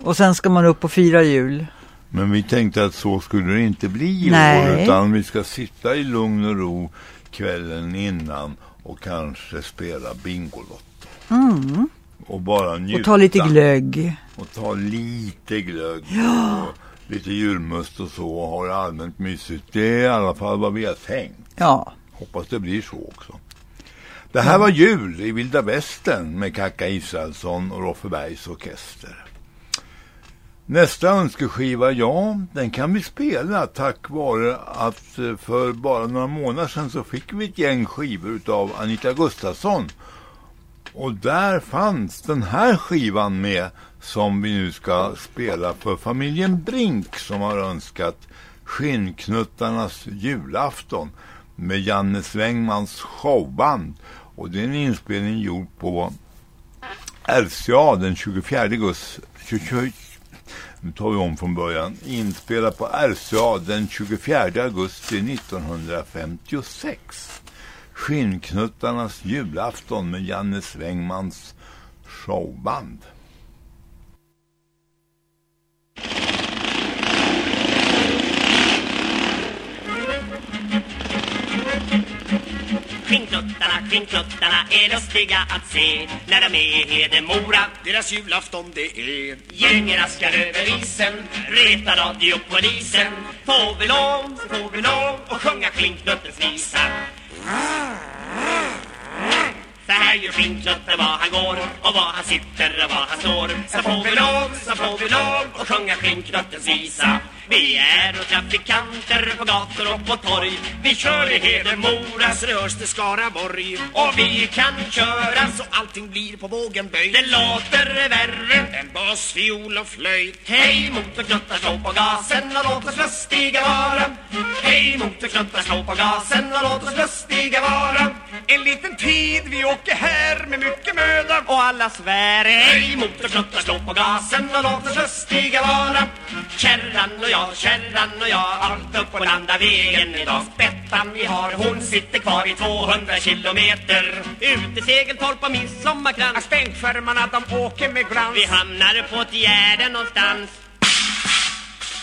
och sen ska man upp och fira jul. Men vi tänkte att så skulle det inte bli i Nej. år. Utan vi ska sitta i lugn och ro kvällen innan och kanske spela Bingolotto. Mm. Och bara njuta. Och ta lite glögg. Och ta lite glögg. Ja. Och lite julmust och så. Och ha det allmänt mysigt. Det är i alla fall vad vi har tänkt. Ja. Hoppas det blir så också. Det här var jul i vilda västern med Kaka Israelsson och Roffe Bergs orkester. Nästa önskeskiva, ja, den kan vi spela tack vare att eh, för bara några månader sedan så fick vi ett gäng skivor utav Anita Gustafsson. Och där fanns den här skivan med som vi nu ska spela för familjen Brink som har önskat Skinnknuttarnas julafton med Janne Svängmans showband. Och det är en inspelning gjord på RCA den 24 augusti. 20, nu tar vi om från början. Inspelad på RCA den 24 augusti 1956. Skinnknuttarnas julafton med Janne Svängmans showband. Skinnknuttarna, skinnknuttarna är lustiga att se När de är i Hedemora Deras julafton det är Gängen raskar över isen Retar radiopolisen Får vi lov, får vi lov Och sjunga skinnknuttens visa Så här gör skinknutten var han går och var han sitter och var han står. Så får vi lov, så får vi lov och sjunga skinknuttens visa. Vi är och trafikanter på gator och på torg. Vi kör i Hedemora så det hörs till Skaraborg. Och vi kan köra så allting blir på vågen böj. Det låter värre än bas, fiol och flöjt. Hej motorknuttar, slå på gasen och låt oss lustiga vara. Hej motorknuttar, slå på gasen och låt oss lustiga vara. En liten tid vi åker här med mycket möda Och alla svär Hej motorknuttar, slå på gasen och låt oss lustiga vara Kärran och jag, kärran och jag Allt upp på landavägen idag Spettan vi har, hon sitter kvar i 200 kilometer. Ute i Segeltorp och midsommarkrans. Bänkskärmarna de åker med glans. Vi hamnar på ett gärde någonstans.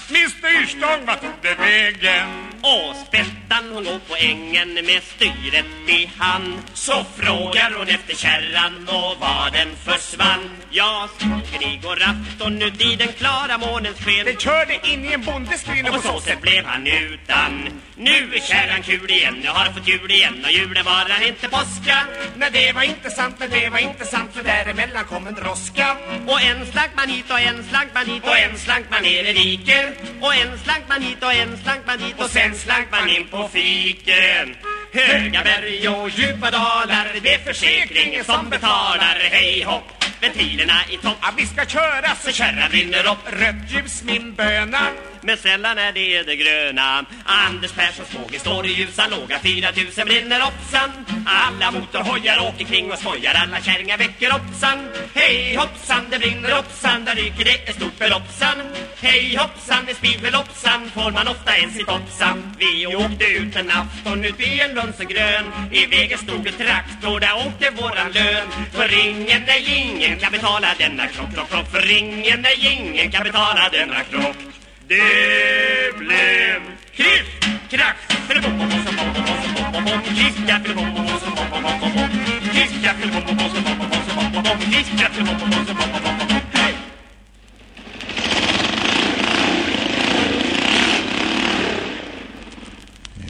Min styrstång, vart tog det vägen? Och spettan hon går på ängen med styret i hand. Så frågar hon efter kärran och var den försvann. Ja, skogen går afton ut i den klara månens sken. Den körde in i en bondeskrin och på så sätt blev han utan. Nu är kärran kul igen, jag har fått jul igen och julen varar inte påska. Nej det var inte sant, nej det var inte sant För däremellan kom en droska. Och en slank man hit och en slank man hit och en slank man ner i diket. Och en slank man hit och en slank man hit och sen slank man in på fiken. Höga berg och djupa dalar Det är försäkringen som betalar. Hej hopp, ventilerna i topp. Ja, vi ska köra Så kärran brinner upp. Rött ljus min böna men sällan är det det gröna. Anders Perssons fågel står i ljusan låga 4000 brinner hoppsan. Alla motorhojar åker kring och skojar Alla kärringar väcker hoppsan. Hej hoppsan, det brinner hoppsan Där ryker det ett stort beloppsan. Hej hoppsan, ett hoppsan, Får man ofta en sitt hoppsan Vi åkte ut en afton ut i en Lunsegrön I vägen stod en traktor, där åkte våran lön. För ingen nej, ingen kan betala denna krock, krock, krock För ingen nej, ingen kan betala denna krock det blev kiff, krasch!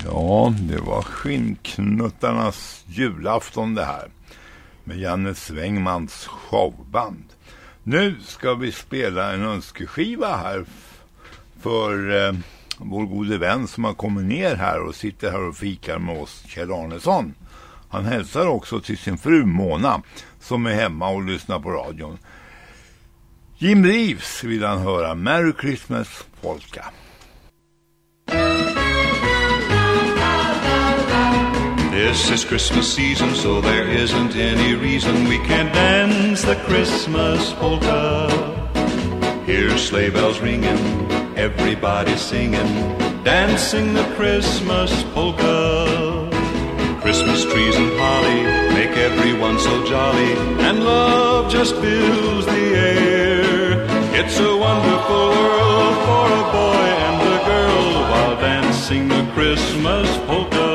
Ja, det var Skinnknuttarnas julafton det här. Med Janne Svängmans showband. Nu ska vi spela en önskeskiva här för eh, vår gode vän som har kommit ner här och sitter här och fikar med oss, Kjell Arnesson. Han hälsar också till sin fru Mona som är hemma och lyssnar på radion. Jim Reeves vill han höra Merry Christmas Polka. This is Christmas season, so there isn't any reason we can't dance the Christmas polka. Here's sleigh bells ringing, everybody singing, dancing the Christmas polka. Christmas trees and holly make everyone so jolly, and love just fills the air. It's a wonderful world for a boy and a girl while dancing the Christmas polka.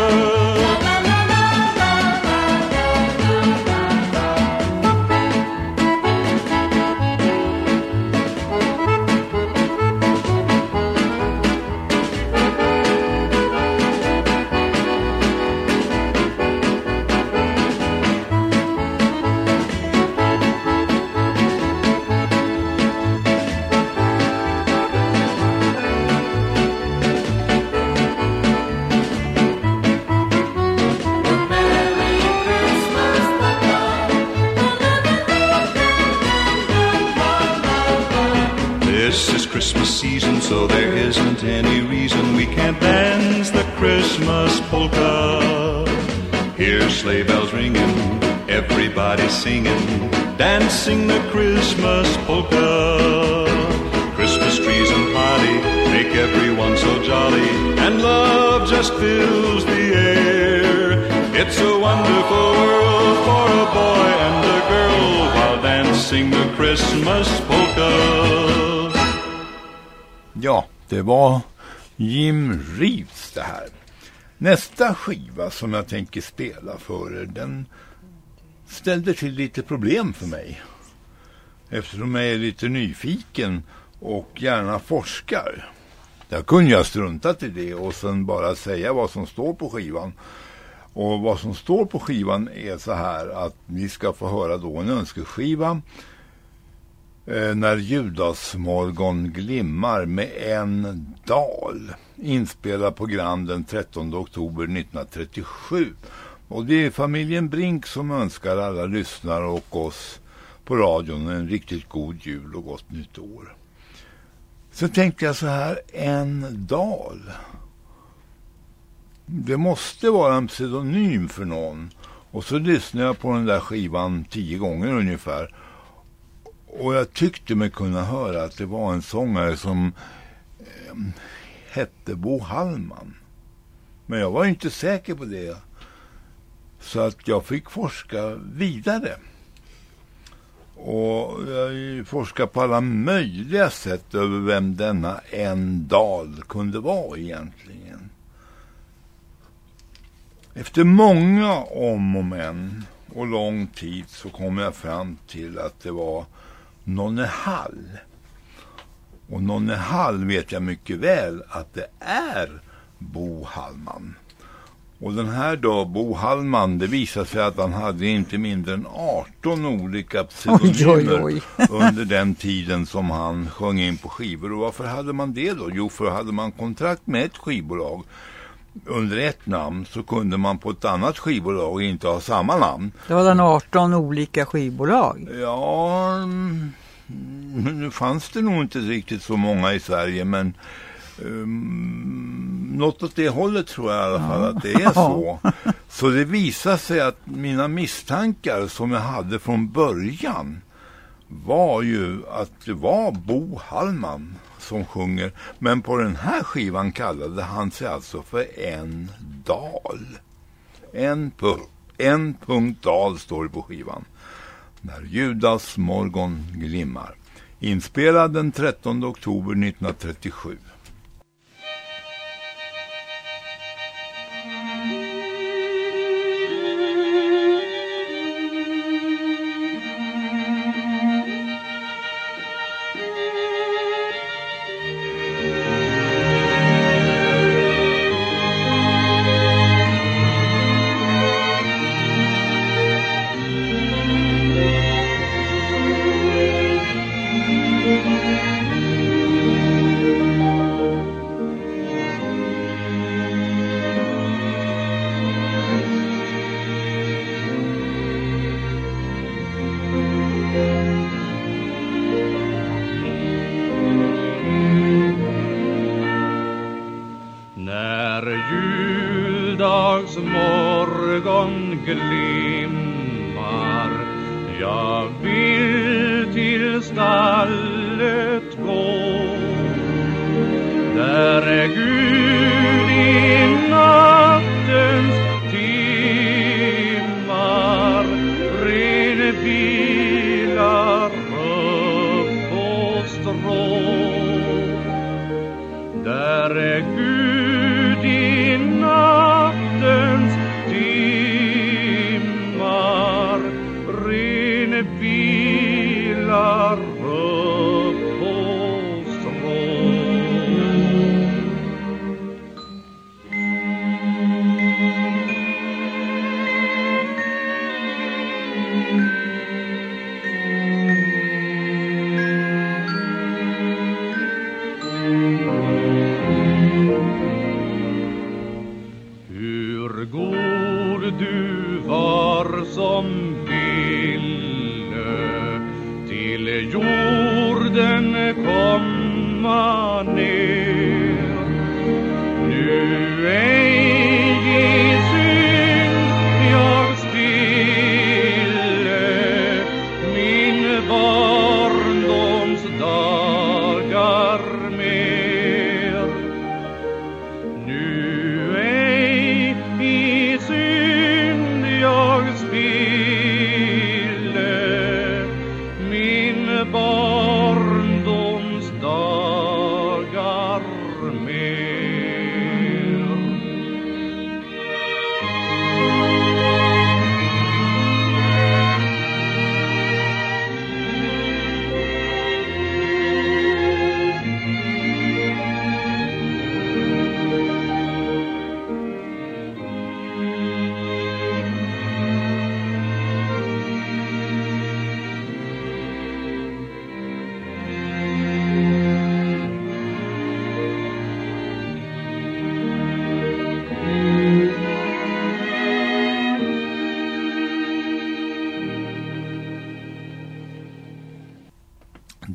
Christmas season, so there isn't any reason we can't dance the Christmas polka. Here's sleigh bells ringing, everybody singing, dancing the Christmas polka. Christmas trees and party make everyone so jolly, and love just fills the air. It's a wonderful world for a boy and a girl while dancing the Christmas polka. Ja, det var Jim Reeves det här. Nästa skiva som jag tänker spela för er, den ställde till lite problem för mig. Eftersom jag är lite nyfiken och gärna forskar. Jag kunde ju ha struntat i det och sen bara säga vad som står på skivan. Och vad som står på skivan är så här att ni ska få höra då en önskeskiva Eh, när Judasmorgon glimmar med en dal. Inspelad på Grand den 13 oktober 1937. Och det är familjen Brink som önskar alla lyssnare och oss på radion en riktigt god jul och gott nytt år. Så tänkte jag så här, en dal. Det måste vara en pseudonym för någon. Och så lyssnade jag på den där skivan tio gånger ungefär. Och jag tyckte mig kunna höra att det var en sångare som eh, hette Bo Hallman. Men jag var inte säker på det. Så att jag fick forska vidare. Och jag forskade på alla möjliga sätt över vem denna en dal kunde vara egentligen. Efter många om och men och lång tid så kom jag fram till att det var Nonne Hall. Och Nonne Hall vet jag mycket väl att det är Bo Hallman. Och den här då, Bo Hallman, det visade sig att han hade inte mindre än 18 olika pseudonymer Oj, oj, <laughs> under den tiden som han sjöng in på skivor. Och varför hade man det då? Jo, för hade man kontrakt med ett skivbolag under ett namn så kunde man på ett annat skivbolag inte ha samma namn. Det var den 18 olika skivbolag. Ja, mm, nu fanns det nog inte riktigt så många i Sverige men um, något åt det hållet tror jag i alla fall att det är så. Så det visar sig att mina misstankar som jag hade från början var ju att det var Bo Hallman som sjunger. Men på den här skivan kallade han sig alltså för en dal. En, pu- en punkt dal står det på skivan. När Judas morgon glimmar. Inspelad den 13 oktober 1937.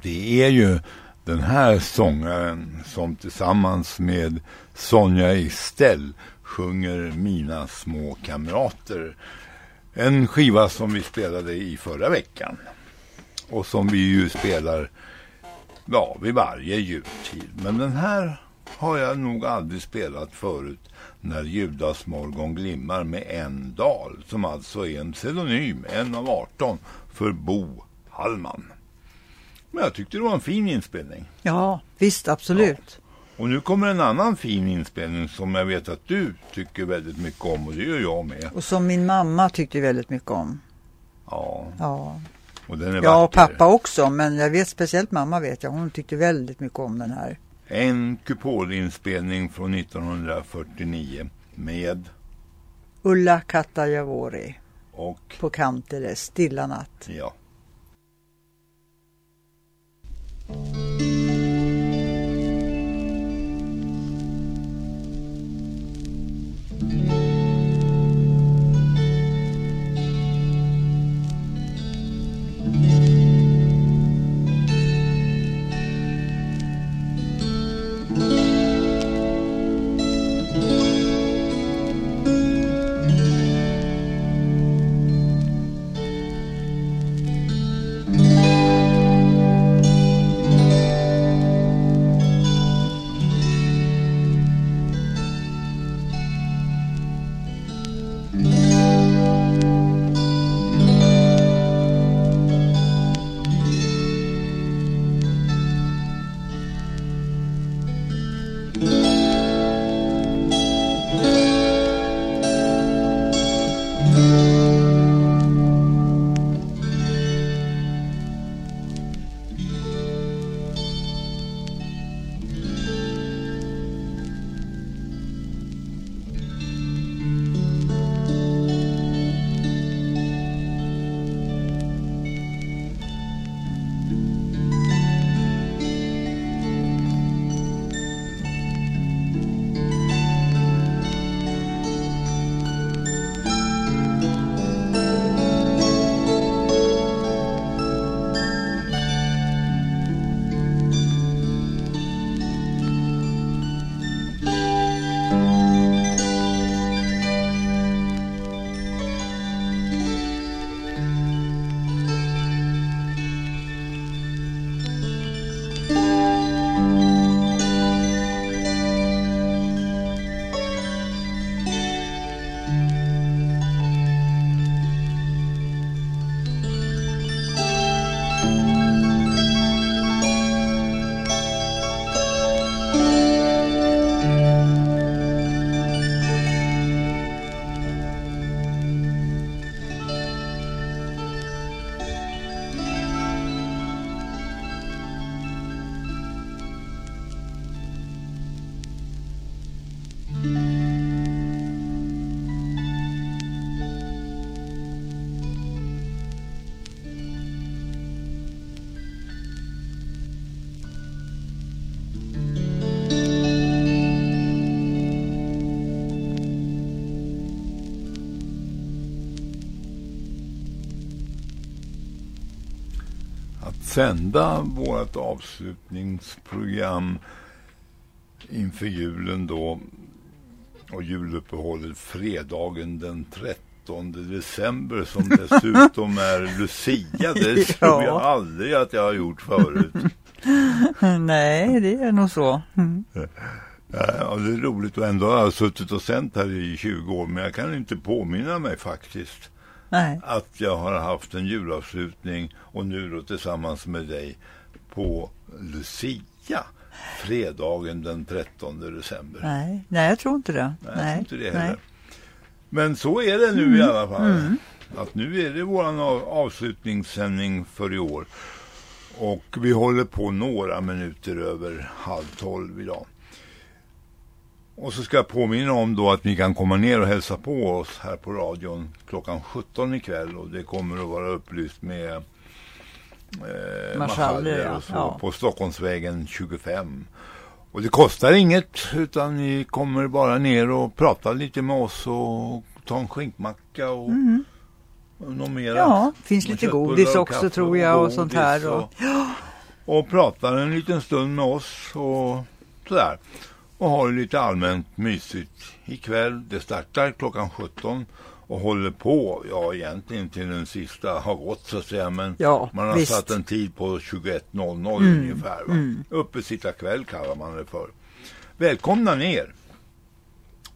Det är ju den här sångaren som tillsammans med Sonja Istell sjunger Mina små kamrater. En skiva som vi spelade i förra veckan. Och som vi ju spelar ja, vid varje jultid. Men den här har jag nog aldrig spelat förut när Judasmorgon glimmar med en dal som alltså är en pseudonym, en av 18 för Bo Hallman. Men jag tyckte det var en fin inspelning. Ja, visst, absolut. Och nu kommer en annan fin inspelning som jag vet att du tycker väldigt mycket om och det gör jag med. Och som min mamma tyckte väldigt mycket om. Ja, Ja, och den är ja och pappa också, men jag vet speciellt mamma vet jag, hon tyckte väldigt mycket om den här. En kupolinspelning från 1949 med Ulla Kattajavori och på Kanteles Stilla natt. ja. Att sända vårt avslutningsprogram inför julen då och juluppehållet fredagen den 13 december som <laughs> dessutom är Lucia. Det tror jag aldrig att jag har gjort förut. <laughs> Nej, det är nog så. Mm. Ja, det är roligt och ändå har jag suttit och sänt här i 20 år men jag kan inte påminna mig faktiskt Nej. att jag har haft en julavslutning och nu då tillsammans med dig på Lucia fredagen den 13 december. Nej, nej, jag tror inte det. Nej, jag tror inte det nej. heller. Men så är det nu i Mm, alla fall. mm. Att nu är det av, avslutningssändning för i år. Och vi håller på några minuter över halv tolv idag. Och så ska jag påminna om då att ni kan komma ner och hälsa på oss här på radion klockan 17 ikväll. Och det kommer att vara upplyst med eh, Marschaller, och så Ja. på Stockholmsvägen 25. Och det kostar inget utan ni kommer bara ner och prata lite med oss och ta en skinkmacka och, Mm. och något mera. Ja, finns Och lite godis och också tror jag och sånt godis här. Och, och- <gasps> och pratar en liten stund med oss och sådär. Och har lite allmänt mysigt ikväll. Det startar klockan 17 och håller på, ja egentligen till den sista har gått så att säga. Men Ja, man har visst. satt en tid på 21.00 Mm, ungefär. Va? mm. Uppesittarkväll kallar man det för. Välkomna ner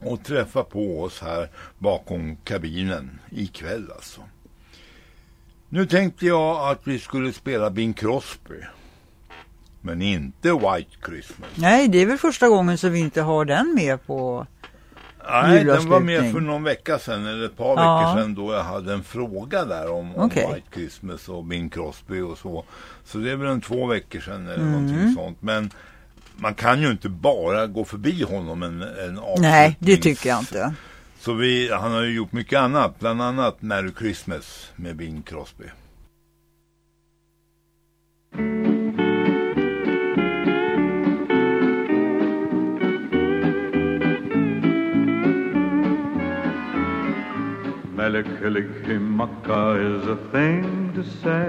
och träffa på oss här bakom kabinen ikväll alltså. Nu tänkte jag att vi skulle spela Bing Crosby. Men inte White Christmas. Nej, det är väl första gången som vi inte har den med på Nej, den var med för någon vecka sedan eller ett par Ja. veckor sedan då jag hade en fråga där om, om. White Christmas och Bing Crosby och så. Så det är väl en två veckor sedan eller Mm. någonting sånt. Men man kan ju inte bara gå förbi honom en, en Nej, det avslutnings- tycker jag inte. Så vi, han har ju gjort mycket annat, bland annat Merry Christmas med Bing Crosby. Melikilikimaka is a thing to say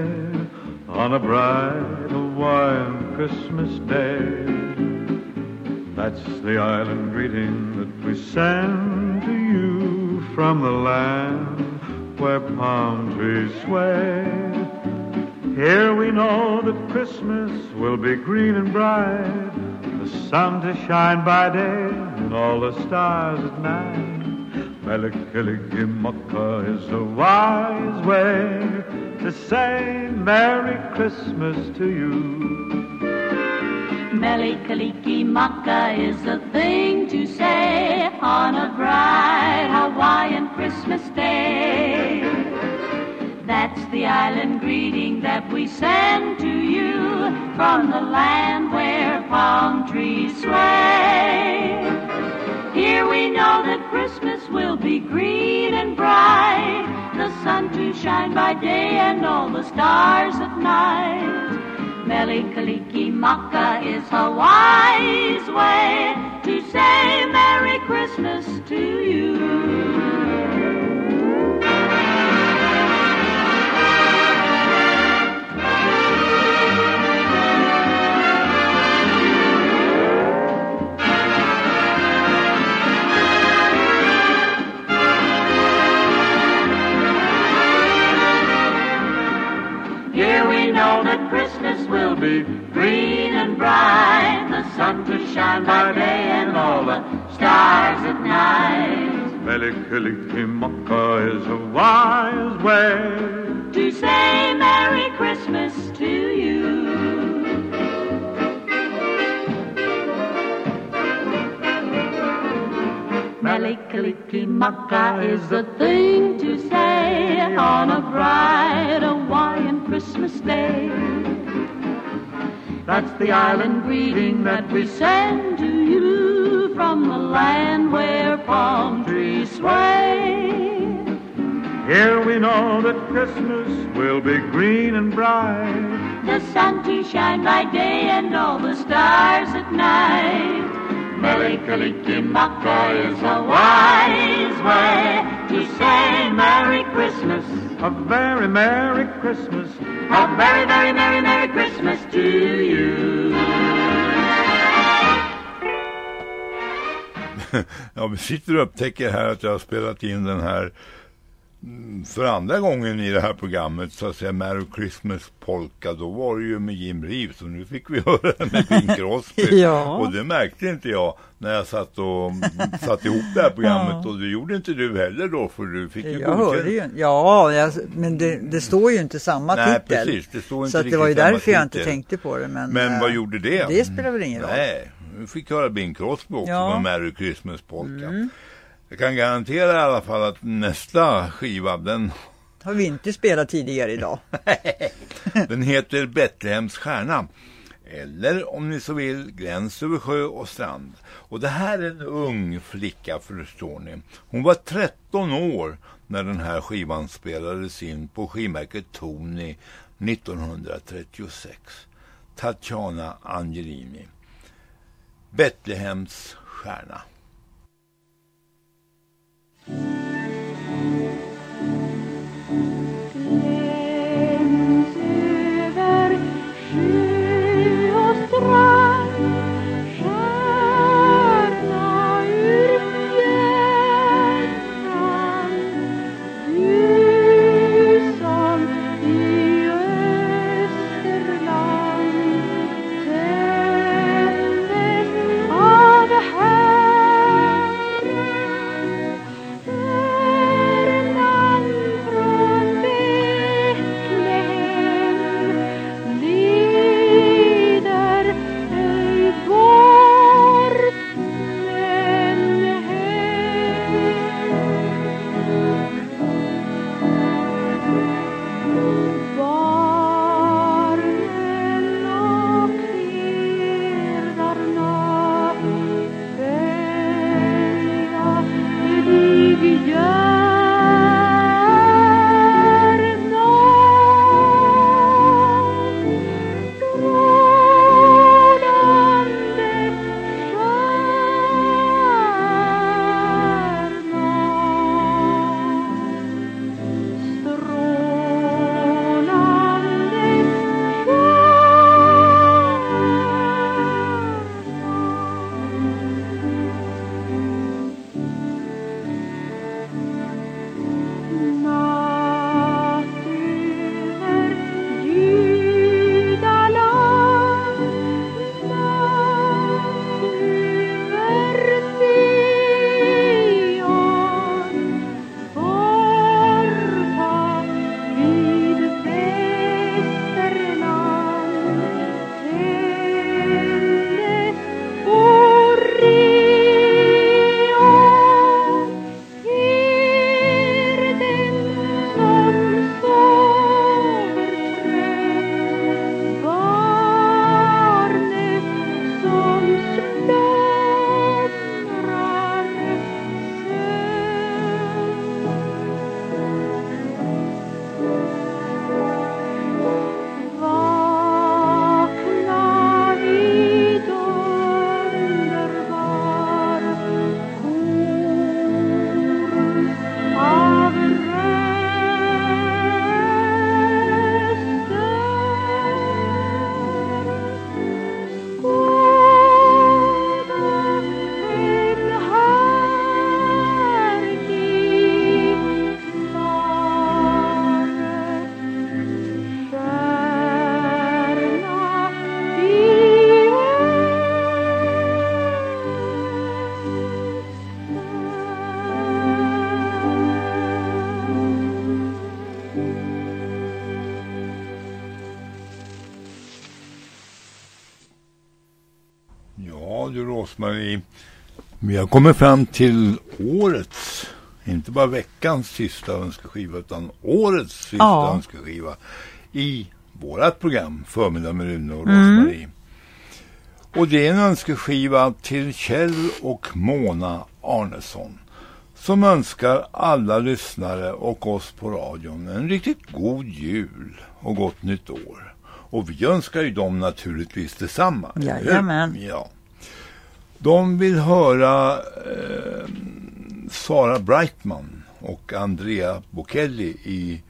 on a bright Hawaiian Christmas day. That's the island greeting that we send to you from the land where palm trees sway. Here we know that Christmas will be green and bright, the sun to shine by day and all the stars at night. Melikilikimaka is a wise way to say Merry Christmas to you. Melikaliki Maka is a thing to say on a bright Hawaiian Christmas day. That's the island greeting that we send to you from the land where palm trees sway. Here we know that Christmas will be green and bright, the sun to shine by day and all the stars at night. Melikaliki Maka is a wise way to say Merry Christmas to you. Know that Christmas will be green and bright, the sun to shine by day and all the stars at night. Melikilikimaka is a wise way To say Merry Christmas to you. Melikilikimaka is the thing to say on a bright Hawaiian Christmas day. That's the island greeting that we send to you from the land where palm trees sway. Here we know that Christmas will be green and bright. The sun to shine by day and all the stars at night. Melikilikimaka is a wise way to say Merry Christmas. A very Merry Christmas. A very, very Merry, Merry Christmas to you. <laughs> ja, vi sitter och upptäcker här att jag har spelat in den här för andra gången i det här programmet så att säga Merry Christmas Polka då var det ju med Jim Reeves och nu fick vi <laughs> höra den med Bing Crosby <laughs> Ja. och det märkte inte jag när jag satt och satt ihop det här programmet Ja. och det gjorde inte du heller då för du fick ju Jag hörde ju, ja, jag, men det, det står ju inte samma Nej, titel. precis, det står inte så det var ju därför jag inte titel. tänkte på det. Men, Men eh, vad gjorde det? Det spelar väl ingen roll. Nej, vi fick höra Bing Crosby också Ja. med Merry Christmas Polka. Mm. Jag kan garantera i alla fall att nästa skiva den, Har vi inte spelat tidigare idag. <laughs> den heter Betlehems stjärna. Eller om ni så vill Gräns över sjö och strand. Och det här är en ung flicka förstår ni. Hon var 13 år när den här skivan spelades in på skivmärket Tony 1936. Tatjana Angelini. Betlehems stjärna. Gräns över Rosmarie. Vi har kommit fram till årets, inte bara veckans sista önskeskiva utan årets sista Ja. önskeskiva i vårat program Förmiddag med Rune och Mm. Rosmarie. Och det är en önskeskiva till Kjell och Mona Arnesson som önskar alla lyssnare och oss på radion en riktigt god jul och gott nytt år. Och vi önskar ju dem naturligtvis detsamma. Jajamän. Ja. De vill höra eh, Sara Brightman och Andrea Bocelli i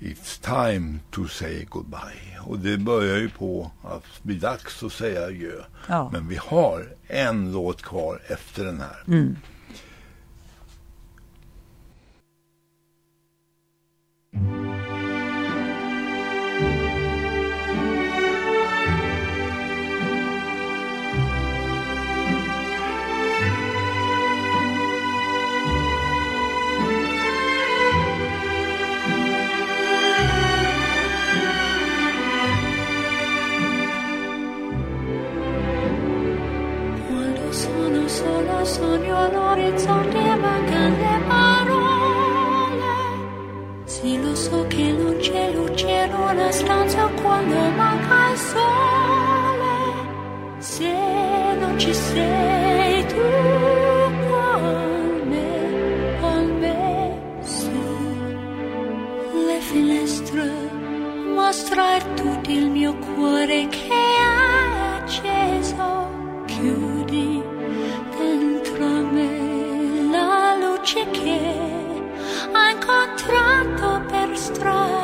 It's time to say goodbye. Och det börjar ju på att bli dags att säga adjö. Ja. Men vi har en låt kvar efter den här. Mm. Quando sogno all'orizzonte mancano le parole. Sì, lo so che non c'è luce in una stanza quando manca il sole. Se non ci sei tu con me, con me su le finestre mostrar tutto il mio cuore che è acceso chiudi voce che ha incontrato per strada.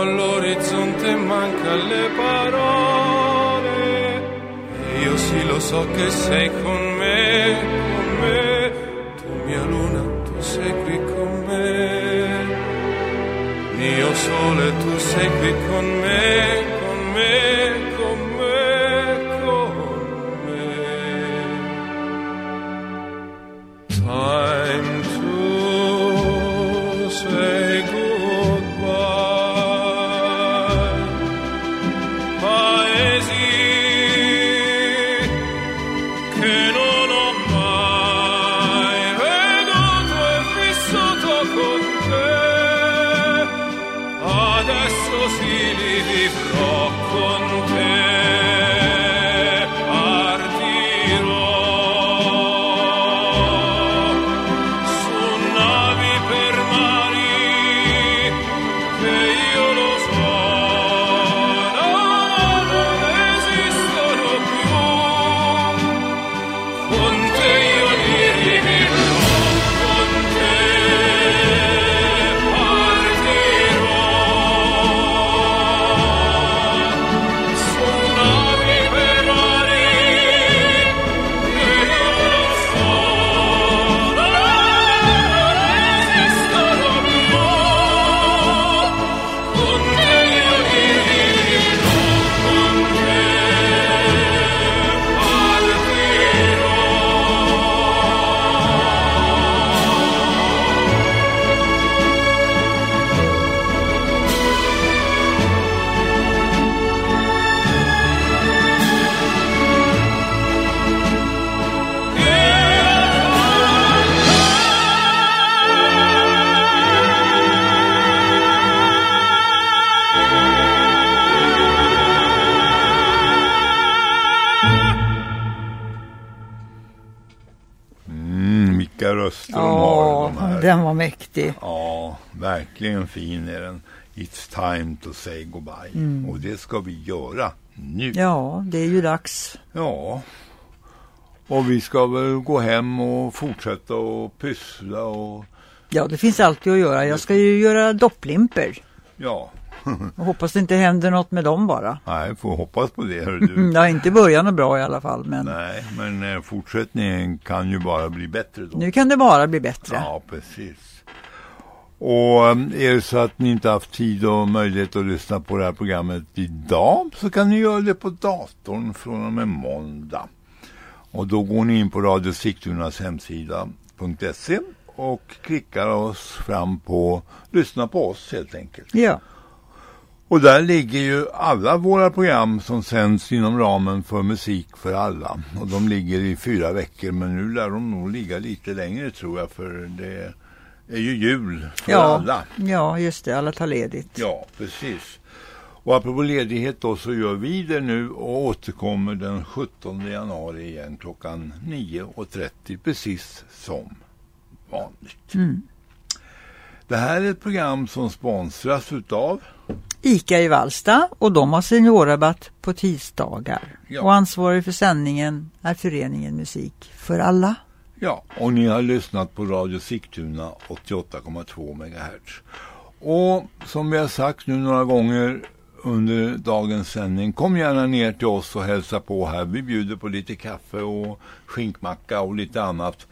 All'orizzonte manca le parole. E io sì lo so che sei con me, con me. Tu mia luna, tu sei qui con me. Mio sole, tu sei qui con me, den var mäktig. Ja, verkligen fin är den. It's time to say goodbye. Mm. Och det ska vi göra nu. Ja, det är ju dags. Ja. Och vi ska väl gå hem och fortsätta och pyssla och Ja, det finns alltid att göra. Jag ska ju göra dopplimper. ja. Och hoppas det inte händer något med dem bara. Nej, får hoppas på det hör du. Det har inte börjat något bra i alla fall. Men Nej, men eh, fortsättningen kan ju bara bli bättre då. nu kan det bara bli bättre. Ja, precis. Och eh, är det så att ni inte haft tid och möjlighet att lyssna på det här programmet idag så kan ni göra det på datorn från och med måndag. Och då går ni in på Radio Sigtunas hemsida.se och klickar oss fram på lyssna på oss helt enkelt. Ja. Och där ligger ju alla våra program som sänds inom ramen för musik för alla. Och de ligger i fyra veckor men nu lär de nog ligga lite längre tror jag för det är ju jul för ja. alla. Ja, just det. Alla tar ledigt. Ja, precis. Och apropå ledighet då så gör vi det nu och återkommer den 17 januari igen klockan 9.30 precis som vanligt. Mm. Det här är ett program som sponsras utav Ica i Vallsta och de har seniorrabatt på tisdagar. Ja. Och ansvarig för sändningen är föreningen Musik för alla. Ja, och ni har lyssnat på Radio Sigtuna 88,2 MHz. Och som vi har sagt nu några gånger under dagens sändning, kom gärna ner till oss och hälsa på här. Vi bjuder på lite kaffe och skinkmacka och lite annat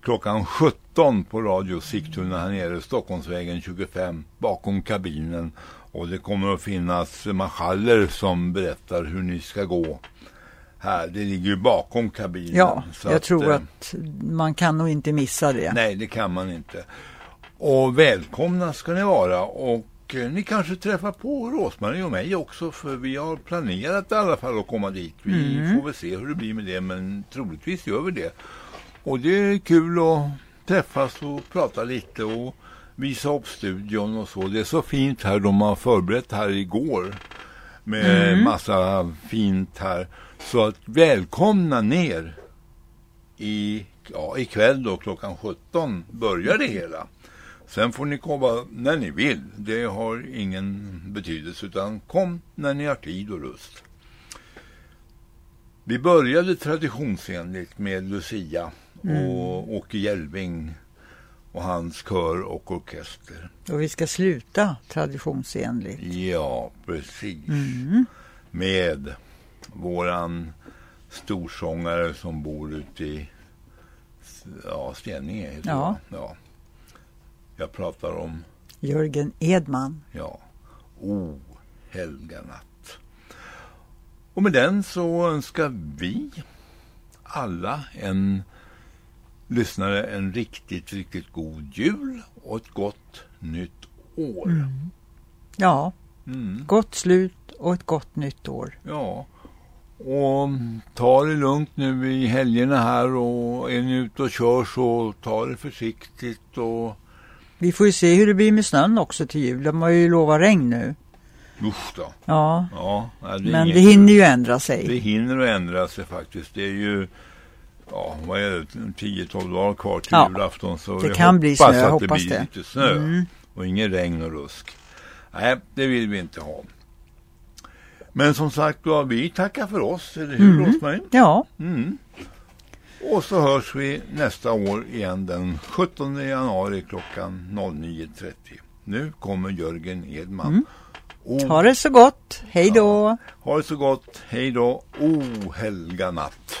klockan 17 på Radio Sigtuna här nere, Stockholmsvägen 25, bakom kabinen. Och det kommer att finnas marschaller som berättar hur ni ska gå här. Det ligger ju bakom kabinen. Ja, Så jag tror eh, att man kan nog inte missa det. Nej, det kan man inte. Och välkomna ska ni vara. Och eh, ni kanske träffar på Rosmarie och mig också. För vi har planerat i alla fall att komma dit. Vi Mm. får väl se hur det blir med det. Men troligtvis gör vi det. Och det är kul att träffas och prata lite. Och visa upp studion och så. Det är så fint här. De har förberett här igår. Med Mm. massa fint här. Så att välkomna ner i, ja, ikväll då klockan 17 börjar det hela. Sen får ni komma när ni vill. Det har ingen betydelse utan kom när ni har tid och lust. Vi började traditionsenligt med Lucia och Åke Jelving och hans kör och orkester. Och vi ska sluta traditionsenligt. Ja, precis. Mm. Med våran storsångare som bor ute i ja, Steninge. Ja. ja. Jag pratar om, Jörgen Edman. ja, O helga natt. Och med den så önskar vi alla en lyssnare en riktigt, riktigt god jul och ett gott nytt år. Mm. Ja, Mm. gott slut och ett gott nytt år. Ja, och ta det lugnt nu i helgerna här och är ni ute och kör så ta det försiktigt och Vi får ju se hur det blir med snön också till jul. De har ju lovat regn nu. usch då. Ja, Ja, är men det hinner ju ändra sig. Det hinner att ändra sig faktiskt. Det är ju, ja vad är det, 10-12 dagar kvar till Ja, julafton. Så det jag kan bli hoppas snö, jag att det hoppas blir det. lite snö Mm. och ingen regn och rusk. Nej, det vill vi inte ha. Men som sagt, då, vi tackar för oss, eller hur Mm. Rosmarie? Ja. Mm. Och så hörs vi nästa år igen den 17 januari klockan 09.30. Nu kommer Jörgen Edman. Mm. O- Ha det så gott. Hej då. Ha det så gott. Hej då. O helga natt.